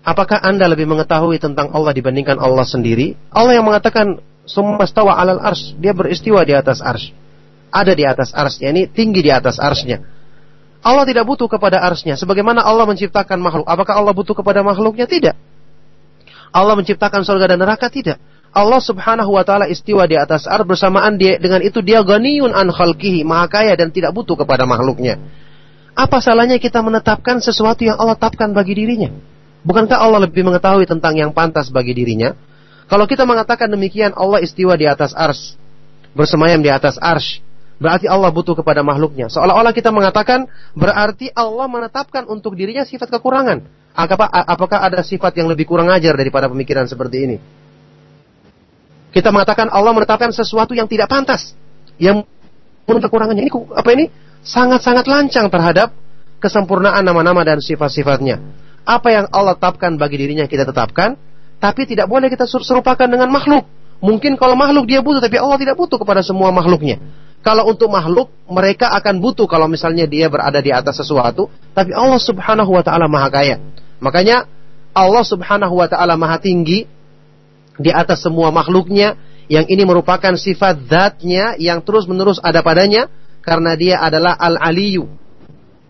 Apakah anda lebih mengetahui tentang Allah dibandingkan Allah sendiri? Allah yang mengatakan semua istawa alal arsh Dia beristiwa di atas arsh ada di atas arsnya ini tinggi di atas arsnya. Allah tidak butuh kepada arsnya. Sebagaimana Allah menciptakan makhluk. Apakah Allah butuh kepada makhluknya? Tidak. Allah menciptakan surga dan neraka? Tidak. Allah subhanahu wa ta'ala istiwa di atas ars bersamaan dia, dengan itu dia ganiyun an khalqihi. Maha kaya dan tidak butuh kepada makhluknya. Apa salahnya kita menetapkan sesuatu yang Allah tetapkan bagi dirinya? Bukankah Allah lebih mengetahui tentang yang pantas bagi dirinya? Kalau kita mengatakan demikian, Allah istiwa di atas ars. Bersemayam di atas ars berarti Allah butuh kepada makhluknya. Seolah-olah kita mengatakan berarti Allah menetapkan untuk dirinya sifat kekurangan. Apakah, ada sifat yang lebih kurang ajar daripada pemikiran seperti ini? Kita mengatakan Allah menetapkan sesuatu yang tidak pantas, yang menurut kekurangannya ini apa ini sangat-sangat lancang terhadap kesempurnaan nama-nama dan sifat-sifatnya. Apa yang Allah tetapkan bagi dirinya kita tetapkan, tapi tidak boleh kita serupakan dengan makhluk. Mungkin kalau makhluk dia butuh, tapi Allah tidak butuh kepada semua makhluknya. Kalau untuk makhluk, mereka akan butuh kalau misalnya dia berada di atas sesuatu. Tapi Allah subhanahu wa ta'ala maha kaya. Makanya Allah subhanahu wa ta'ala maha tinggi di atas semua makhluknya. Yang ini merupakan sifat zatnya yang terus menerus ada padanya. Karena dia adalah al-aliyu.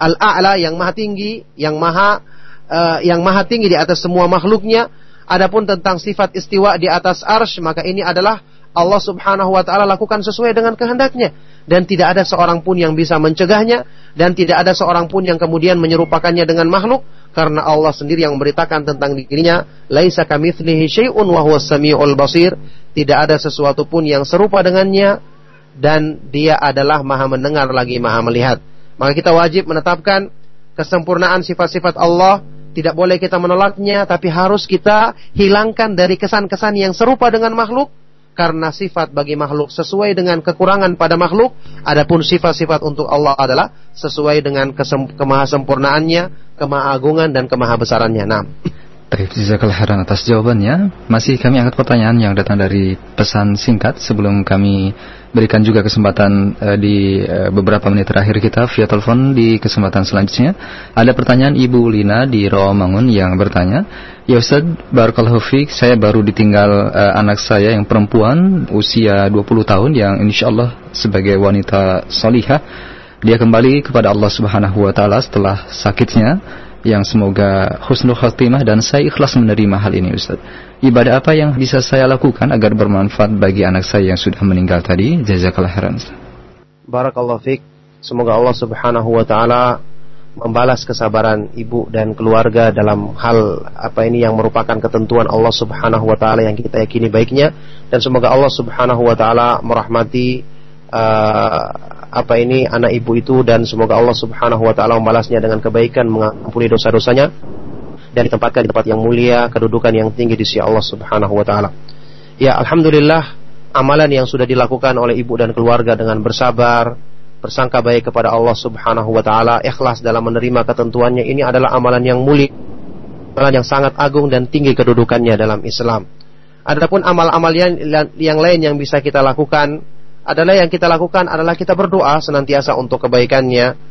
Al-a'la yang maha tinggi, yang maha uh, yang maha tinggi di atas semua makhluknya. Adapun tentang sifat istiwa di atas arsh, maka ini adalah Allah Subhanahu wa taala lakukan sesuai dengan kehendaknya dan tidak ada seorang pun yang bisa mencegahnya dan tidak ada seorang pun yang kemudian menyerupakannya dengan makhluk karena Allah sendiri yang memberitakan tentang dirinya laisa kamitslihi syai'un wa huwas samiul basir. Tidak ada sesuatu pun yang serupa dengannya dan dia adalah maha mendengar lagi maha melihat. Maka kita wajib menetapkan kesempurnaan sifat-sifat Allah. Tidak boleh kita menolaknya tapi harus kita hilangkan dari kesan-kesan yang serupa dengan makhluk karena sifat bagi makhluk sesuai dengan kekurangan pada makhluk, adapun sifat-sifat untuk Allah adalah sesuai dengan kemahasempurnaannya, kemahagungan dan kemahabesarannya. Nah, Baik, jazakallah khairan atas jawabannya. Masih kami angkat pertanyaan yang datang dari pesan singkat sebelum kami berikan juga kesempatan uh, di uh, beberapa menit terakhir kita via telepon di kesempatan selanjutnya. Ada pertanyaan Ibu Lina di Rawamangun yang bertanya, "Ya Ustaz, barakallahu fiik, saya baru ditinggal uh, anak saya yang perempuan usia 20 tahun yang insya Allah sebagai wanita solihah. Dia kembali kepada Allah Subhanahu wa taala setelah sakitnya." Yang semoga husnul khatimah dan saya ikhlas menerima hal ini Ustaz. Ibadah apa yang bisa saya lakukan agar bermanfaat bagi anak saya yang sudah meninggal tadi? Jazakallah khairan. Barakallahu fiik. Semoga Allah Subhanahu wa taala membalas kesabaran ibu dan keluarga dalam hal apa ini yang merupakan ketentuan Allah Subhanahu wa taala yang kita yakini baiknya dan semoga Allah Subhanahu wa taala merahmati uh, apa ini anak ibu itu dan semoga Allah Subhanahu wa taala membalasnya dengan kebaikan mengampuni dosa-dosanya dan ditempatkan di tempat yang mulia, kedudukan yang tinggi di sisi Allah Subhanahu wa taala. Ya, alhamdulillah amalan yang sudah dilakukan oleh ibu dan keluarga dengan bersabar, bersangka baik kepada Allah Subhanahu wa taala, ikhlas dalam menerima ketentuannya ini adalah amalan yang mulia, amalan yang sangat agung dan tinggi kedudukannya dalam Islam. Adapun amal-amal yang, yang lain yang bisa kita lakukan adalah yang kita lakukan adalah kita berdoa senantiasa untuk kebaikannya.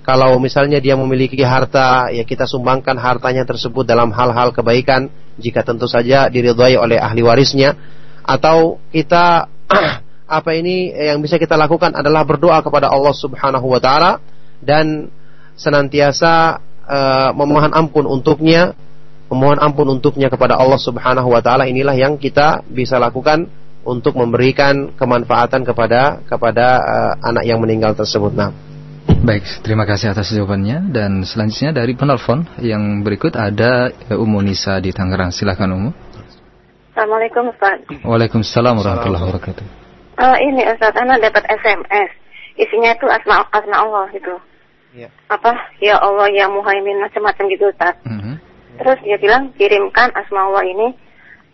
Kalau misalnya dia memiliki harta, ya kita sumbangkan hartanya tersebut dalam hal-hal kebaikan jika tentu saja diridhai oleh ahli warisnya atau kita apa ini yang bisa kita lakukan adalah berdoa kepada Allah Subhanahu wa taala dan senantiasa uh, memohon ampun untuknya, memohon ampun untuknya kepada Allah Subhanahu wa taala inilah yang kita bisa lakukan untuk memberikan kemanfaatan kepada kepada uh, anak yang meninggal tersebut. Nah, Baik, terima kasih atas jawabannya dan selanjutnya dari penelpon yang berikut ada eh, Umu Nisa di Tangerang. Silakan Umu. Assalamualaikum Ustaz. Waalaikumsalam warahmatullahi wabarakatuh. Uh, ini Ustaz, Ana dapat SMS. Isinya itu asma asma Allah gitu. Ya. Apa? Ya Allah, ya Muhaimin macam-macam gitu Ustaz. Mhm. Terus dia bilang kirimkan asma Allah ini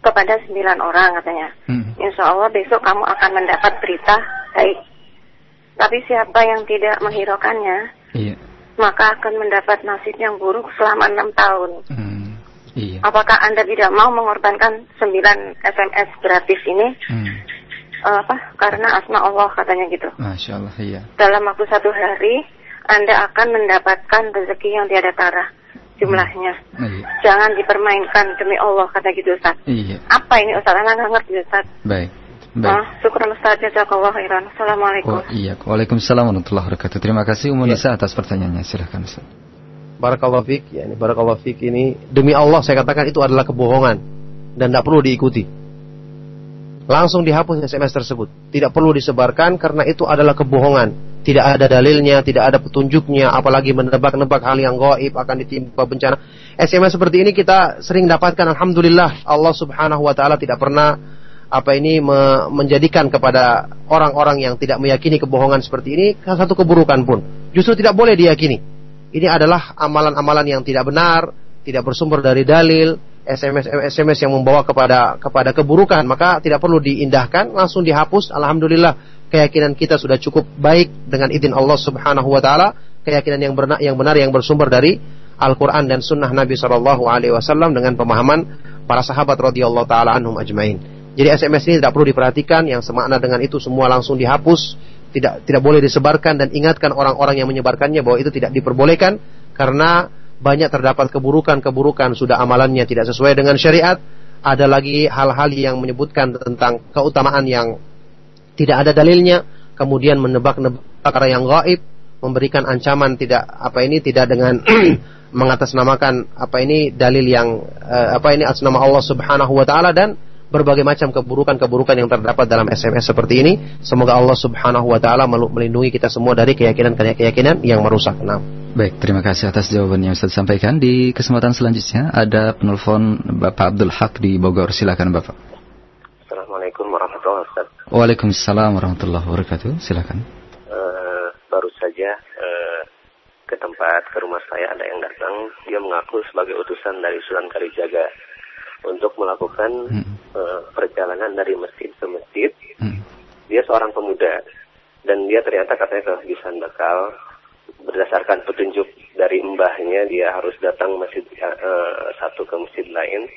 kepada sembilan orang katanya. Mhm. Insya Allah besok kamu akan mendapat berita baik. Tapi siapa yang tidak menghiraukannya, Iya. maka akan mendapat nasib yang buruk selama enam tahun. Hmm. Iya. Apakah Anda tidak mau mengorbankan sembilan SMS gratis ini? Hmm. Eh, apa? Karena asma Allah katanya gitu. Masya Allah, iya. Dalam waktu satu hari, Anda akan mendapatkan rezeki yang tiada tara jumlahnya. Iya. Jangan dipermainkan demi Allah kata gitu Ustaz. Iya. Apa ini Ustaz? Anda nggak ngerti Ustaz. Baik. Baik. Ah, syukur Ustaz. Jazakallah khairan. Assalamualaikum. Oh, iya. Waalaikumsalam warahmatullahi wabarakatuh. Terima kasih Umu Ya. Nisa atas pertanyaannya. Silakan Ustaz. Barakallahu fiik, ya ini barakallahu fiik ini demi Allah saya katakan itu adalah kebohongan dan tidak perlu diikuti. Langsung dihapus SMS tersebut. Tidak perlu disebarkan karena itu adalah kebohongan. Tidak ada dalilnya, tidak ada petunjuknya, apalagi menebak-nebak hal yang gaib akan ditimpa bencana. SMS seperti ini kita sering dapatkan alhamdulillah Allah Subhanahu wa taala tidak pernah apa ini me- menjadikan kepada orang-orang yang tidak meyakini kebohongan seperti ini satu keburukan pun. Justru tidak boleh diyakini. Ini adalah amalan-amalan yang tidak benar, tidak bersumber dari dalil, SMS SMS yang membawa kepada kepada keburukan, maka tidak perlu diindahkan, langsung dihapus. Alhamdulillah, keyakinan kita sudah cukup baik dengan izin Allah Subhanahu wa taala, keyakinan yang benar yang benar yang bersumber dari Al-Qur'an dan sunnah Nabi Shallallahu alaihi wasallam dengan pemahaman para sahabat radhiyallahu taala anhum ajmain. Jadi SMS ini tidak perlu diperhatikan, yang semakna dengan itu semua langsung dihapus, tidak tidak boleh disebarkan dan ingatkan orang-orang yang menyebarkannya bahwa itu tidak diperbolehkan karena banyak terdapat keburukan-keburukan sudah amalannya tidak sesuai dengan syariat. Ada lagi hal-hal yang menyebutkan tentang keutamaan yang tidak ada dalilnya, kemudian menebak-nebak perkara yang gaib, memberikan ancaman tidak apa ini tidak dengan mengatasnamakan apa ini dalil yang eh, apa ini atas nama Allah Subhanahu wa taala dan berbagai macam keburukan-keburukan yang terdapat dalam SMS seperti ini. Semoga Allah Subhanahu wa taala melindungi kita semua dari keyakinan-keyakinan yang merusak. Nah. Baik, terima kasih atas jawaban yang Ustaz sampaikan. Di kesempatan selanjutnya ada penelpon Bapak Abdul Haq di Bogor. Silakan Bapak. Assalamualaikum warahmatullahi wabarakatuh. Waalaikumsalam warahmatullahi wabarakatuh. Silakan. Eh, baru saja eh, ke tempat ke rumah saya ada yang datang. Dia mengaku sebagai utusan dari Sunan Kalijaga untuk melakukan eh, perjalanan dari masjid ke masjid. Dia seorang pemuda dan dia ternyata katanya kehabisan bakal berdasarkan petunjuk dari mbahnya dia harus datang masjid eh, satu ke masjid lain.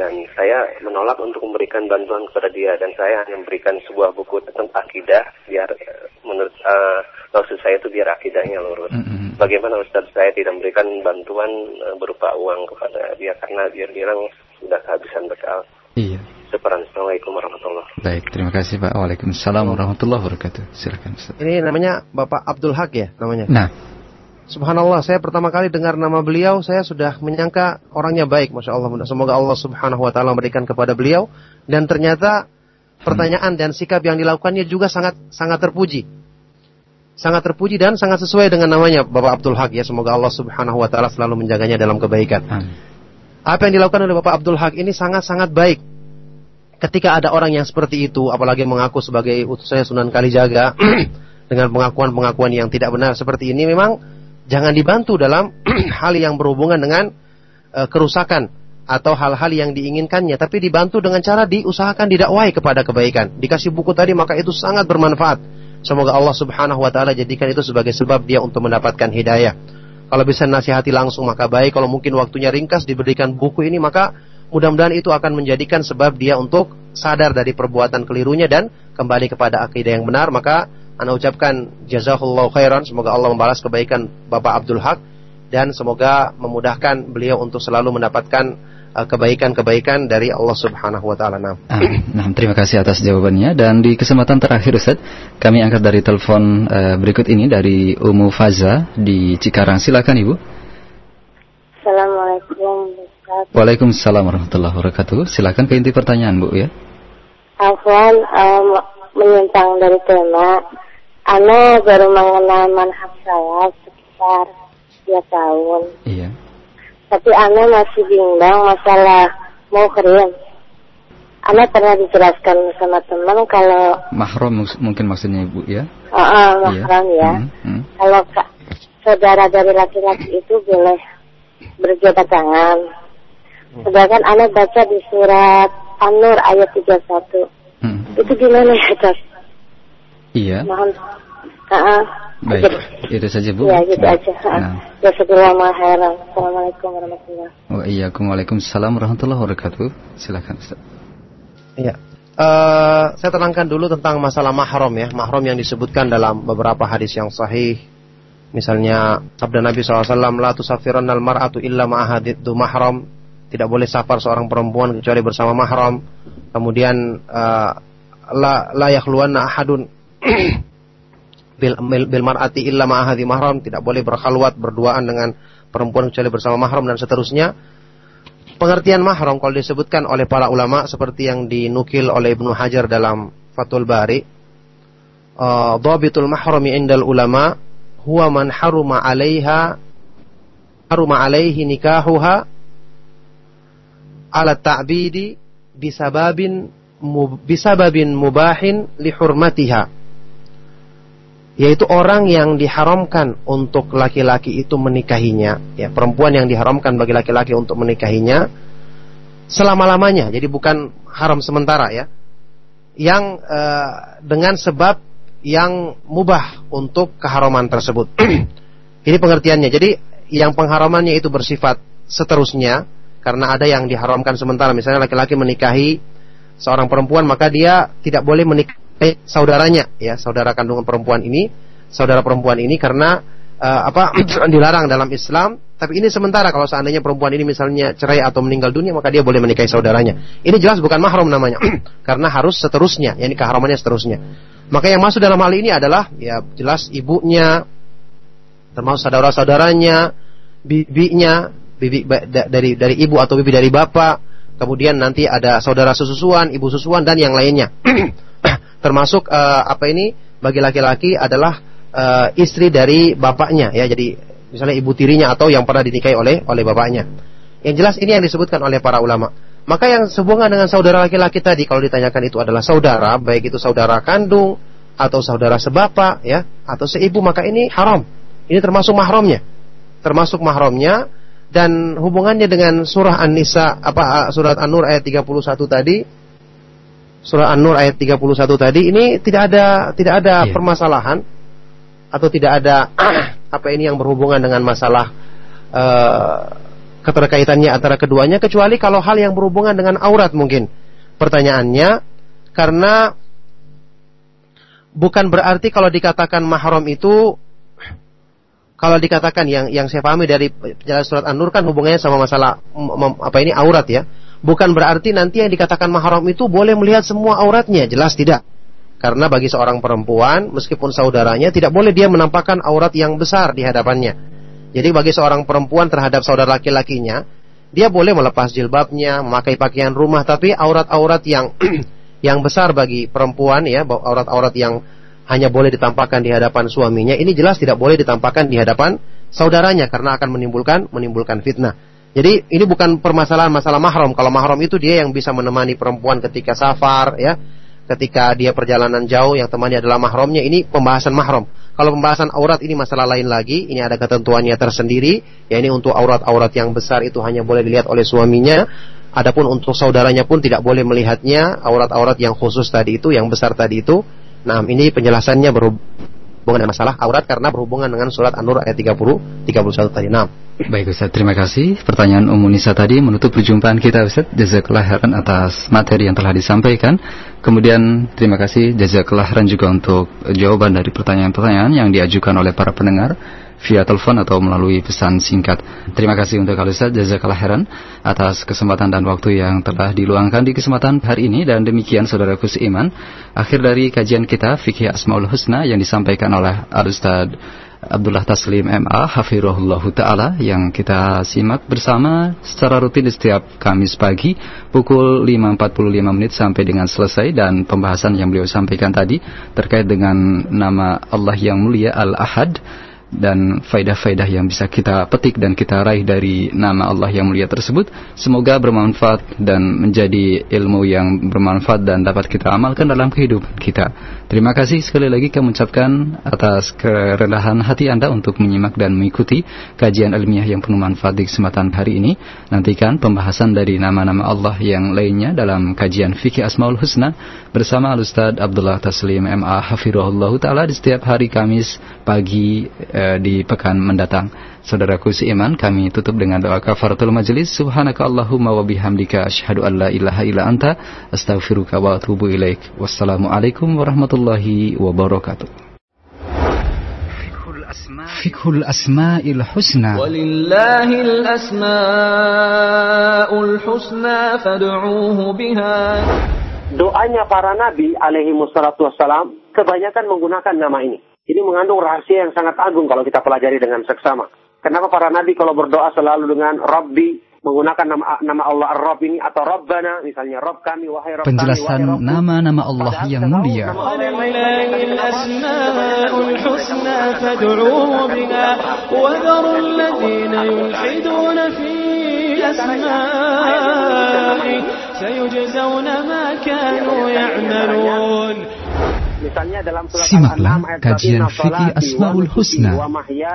Dan saya menolak untuk memberikan bantuan kepada dia dan saya hanya memberikan sebuah buku tentang akidah biar eh, menurut eh, maksud saya itu biar akidahnya lurus. Bagaimana Ustaz saya tidak memberikan bantuan eh, berupa uang kepada dia karena dia bilang sudah kehabisan bekal. Iya. Assalamualaikum warahmatullahi Baik, terima kasih Pak. Waalaikumsalam warahmatullahi wabarakatuh. Silakan Ustaz. Ini namanya Bapak Abdul Haq ya namanya. Nah, Subhanallah, saya pertama kali dengar nama beliau, saya sudah menyangka orangnya baik, masya Allah. Semoga Allah Subhanahu Wa Taala memberikan kepada beliau dan ternyata pertanyaan dan sikap yang dilakukannya juga sangat sangat terpuji, sangat terpuji dan sangat sesuai dengan namanya Bapak Abdul Haq ya. Semoga Allah Subhanahu Wa Taala selalu menjaganya dalam kebaikan. Apa yang dilakukan oleh Bapak Abdul Haq ini sangat sangat baik. Ketika ada orang yang seperti itu, apalagi mengaku sebagai utusannya Sunan Kalijaga dengan pengakuan-pengakuan yang tidak benar seperti ini, memang jangan dibantu dalam hal yang berhubungan dengan eh, kerusakan atau hal-hal yang diinginkannya, tapi dibantu dengan cara diusahakan didakwai kepada kebaikan. Dikasih buku tadi maka itu sangat bermanfaat. Semoga Allah Subhanahu wa taala jadikan itu sebagai sebab dia untuk mendapatkan hidayah. Kalau bisa nasihati langsung maka baik, kalau mungkin waktunya ringkas diberikan buku ini maka mudah-mudahan itu akan menjadikan sebab dia untuk sadar dari perbuatan kelirunya dan kembali kepada akidah yang benar, maka Anda ucapkan jazakallahu khairan, semoga Allah membalas kebaikan Bapak Abdul Haq. Dan semoga memudahkan beliau untuk selalu mendapatkan kebaikan-kebaikan dari Allah Subhanahu wa taala. Nah. nah, terima kasih atas jawabannya dan di kesempatan terakhir Ustaz, kami angkat dari telepon uh, berikut ini dari Umu Faza di Cikarang. Silakan Ibu. Assalamualaikum Ustaz. Waalaikumsalam warahmatullahi wabarakatuh. Silakan ke inti pertanyaan Bu ya. Afwan um, menyimpang dari tema. Ana baru mengenal manhaj saya sekitar dua tahun. Iya. Tapi Ana masih bimbang masalah muhrim. Ana pernah dijelaskan sama teman kalau Mahram mungkin maksudnya Ibu ya. uh, uh, mahram ya, Hmm, hmm. kalau ka- saudara dari laki-laki itu boleh berjabat tangan. Sedangkan Ana baca di surat An-Nur ayat 31. Hmm. Itu gimana ya? Iya. Mohon. Uh, Baik. Itu saja Bu. Iya, gitu aja. Uh, Nah. Khairan. Assalamualaikum warahmatullahi Waalaikumsalam warahmatullahi wabarakatuh. Silakan Ustaz. Iya. Eh, saya terangkan dulu tentang masalah mahram ya, mahram yang disebutkan dalam beberapa hadis yang sahih. Misalnya sabda Nabi SAW, La tusafirannal mar'atu illa ma'ahadiddu mahram. Tidak boleh safar seorang perempuan kecuali bersama mahram. Kemudian eh, la la yakhluwanna ahadun bil, bil, bil mar'ati illa ma'ahadi mahram. Tidak boleh berkhalwat berduaan dengan perempuan kecuali bersama mahram dan seterusnya. Pengertian mahram kalau disebutkan oleh para ulama seperti yang dinukil oleh Ibnu Hajar dalam Fathul Bari, uh, dhabitul mahrami indal ulama huwa man haruma 'alaiha haruma 'alaihi nikahuha ala ta'bidi bisababin bisababin mubahin li hurmatiha yaitu orang yang diharamkan untuk laki-laki itu menikahinya, ya perempuan yang diharamkan bagi laki-laki untuk menikahinya selama-lamanya. Jadi bukan haram sementara ya. Yang eh, dengan sebab yang mubah untuk keharaman tersebut. Ini pengertiannya. Jadi yang pengharamannya itu bersifat seterusnya karena ada yang diharamkan sementara. Misalnya laki-laki menikahi seorang perempuan maka dia tidak boleh menikahi saudaranya ya, saudara kandungan perempuan ini, saudara perempuan ini karena eh, apa dilarang dalam Islam. Tapi ini sementara kalau seandainya perempuan ini misalnya cerai atau meninggal dunia maka dia boleh menikahi saudaranya. Ini jelas bukan mahram namanya karena harus seterusnya, yakni keharamannya seterusnya. Maka yang masuk dalam hal ini adalah ya jelas ibunya termasuk saudara-saudaranya, bibinya, bibi dari dari ibu atau bibi dari bapak, kemudian nanti ada saudara sesusuan, ibu susuan dan yang lainnya. Termasuk eh, apa ini bagi laki-laki adalah eh, istri dari bapaknya ya. Jadi misalnya ibu tirinya atau yang pernah dinikahi oleh oleh bapaknya. Yang jelas ini yang disebutkan oleh para ulama. Maka yang sehubungan dengan saudara laki-laki tadi kalau ditanyakan itu adalah saudara, baik itu saudara kandung atau saudara sebapak ya atau seibu maka ini haram. Ini termasuk mahramnya. Termasuk mahramnya dan hubungannya dengan surah An-Nisa apa surat An-Nur ayat 31 tadi surah An-Nur ayat 31 tadi ini tidak ada tidak ada permasalahan atau tidak ada apa ini yang berhubungan dengan masalah eh, keterkaitannya antara keduanya kecuali kalau hal yang berhubungan dengan aurat mungkin pertanyaannya karena bukan berarti kalau dikatakan mahram itu kalau dikatakan yang yang saya pahami dari penjelasan surat An-Nur kan hubungannya sama masalah apa ini aurat ya. Bukan berarti nanti yang dikatakan mahram itu boleh melihat semua auratnya, jelas tidak. Karena bagi seorang perempuan meskipun saudaranya tidak boleh dia menampakkan aurat yang besar di hadapannya. Jadi bagi seorang perempuan terhadap saudara laki-lakinya, dia boleh melepas jilbabnya, memakai pakaian rumah tapi aurat-aurat yang yang besar bagi perempuan ya, aurat-aurat yang hanya boleh ditampakkan di hadapan suaminya, ini jelas tidak boleh ditampakkan di hadapan saudaranya karena akan menimbulkan menimbulkan fitnah. Jadi ini bukan permasalahan masalah mahram. Kalau mahram itu dia yang bisa menemani perempuan ketika safar ya, ketika dia perjalanan jauh yang temannya adalah mahramnya. Ini pembahasan mahram. Kalau pembahasan aurat ini masalah lain lagi, ini ada ketentuannya tersendiri. Ya ini untuk aurat-aurat yang besar itu hanya boleh dilihat oleh suaminya. Adapun untuk saudaranya pun tidak boleh melihatnya aurat-aurat yang khusus tadi itu, yang besar tadi itu. Nah, ini penjelasannya berhubungan dengan masalah aurat karena berhubungan dengan surat An-Nur ayat 30 31 tadi. Nah. Baik Ustaz, terima kasih. Pertanyaan Umum Nisa tadi menutup perjumpaan kita Ustaz. Jazakallah khairan atas materi yang telah disampaikan. Kemudian terima kasih jazakallah khairan juga untuk jawaban dari pertanyaan-pertanyaan yang diajukan oleh para pendengar via telepon atau melalui pesan singkat. Terima kasih untuk Ustaz jazakallah khairan atas kesempatan dan waktu yang telah diluangkan di kesempatan hari ini dan demikian saudaraku seiman. Akhir dari kajian kita fikih Asmaul Husna yang disampaikan oleh Al Ustaz Abdullah Taslim MA Hafirullah Ta'ala yang kita simak bersama secara rutin di setiap Kamis pagi pukul 5.45 menit sampai dengan selesai dan pembahasan yang beliau sampaikan tadi terkait dengan nama Allah yang mulia Al-Ahad dan faidah-faidah yang bisa kita petik dan kita raih dari nama Allah yang mulia tersebut semoga bermanfaat dan menjadi ilmu yang bermanfaat dan dapat kita amalkan dalam kehidupan kita. Terima kasih sekali lagi kami ucapkan atas kerendahan hati Anda untuk menyimak dan mengikuti kajian ilmiah yang penuh manfaat di kesempatan hari ini. Nantikan pembahasan dari nama-nama Allah yang lainnya dalam kajian fikih Asmaul Husna bersama Al-Ustaz Abdullah Taslim MA Hafirullah Ta'ala di setiap hari Kamis pagi eh, di pekan mendatang. Saudaraku seiman, kami tutup dengan doa kafaratul majelis. Subhanaka Allahumma wa bihamdika asyhadu an la ilaha illa anta astaghfiruka wa atubu ilaik. Wassalamualaikum warahmatullahi wabarakatuh. Fikhul Asma'il Husna Walillahil Asma'ul Husna fad'uuhu biha Doanya para nabi alaihi wassalam kebanyakan menggunakan nama ini. Ini mengandung rahasia yang sangat agung kalau kita pelajari dengan seksama. Kenapa para nabi kalau berdoa selalu dengan Rabbi menggunakan nama nama Allah Ar-Rabb ini atau Rabbana misalnya Rabb kami wahai Rabb Penjelasan nama-nama Allah yang mulia. سيجزون ما كانوا يعملون Simaklah kajian fikih Asmaul Husna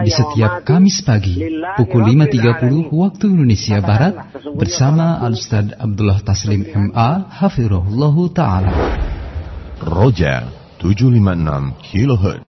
di setiap Kamis pagi pukul 5.30 waktu Indonesia Barat bersama Al-Ustaz Abdullah Taslim MA Hafirullah Ta'ala. Roja 756 kHz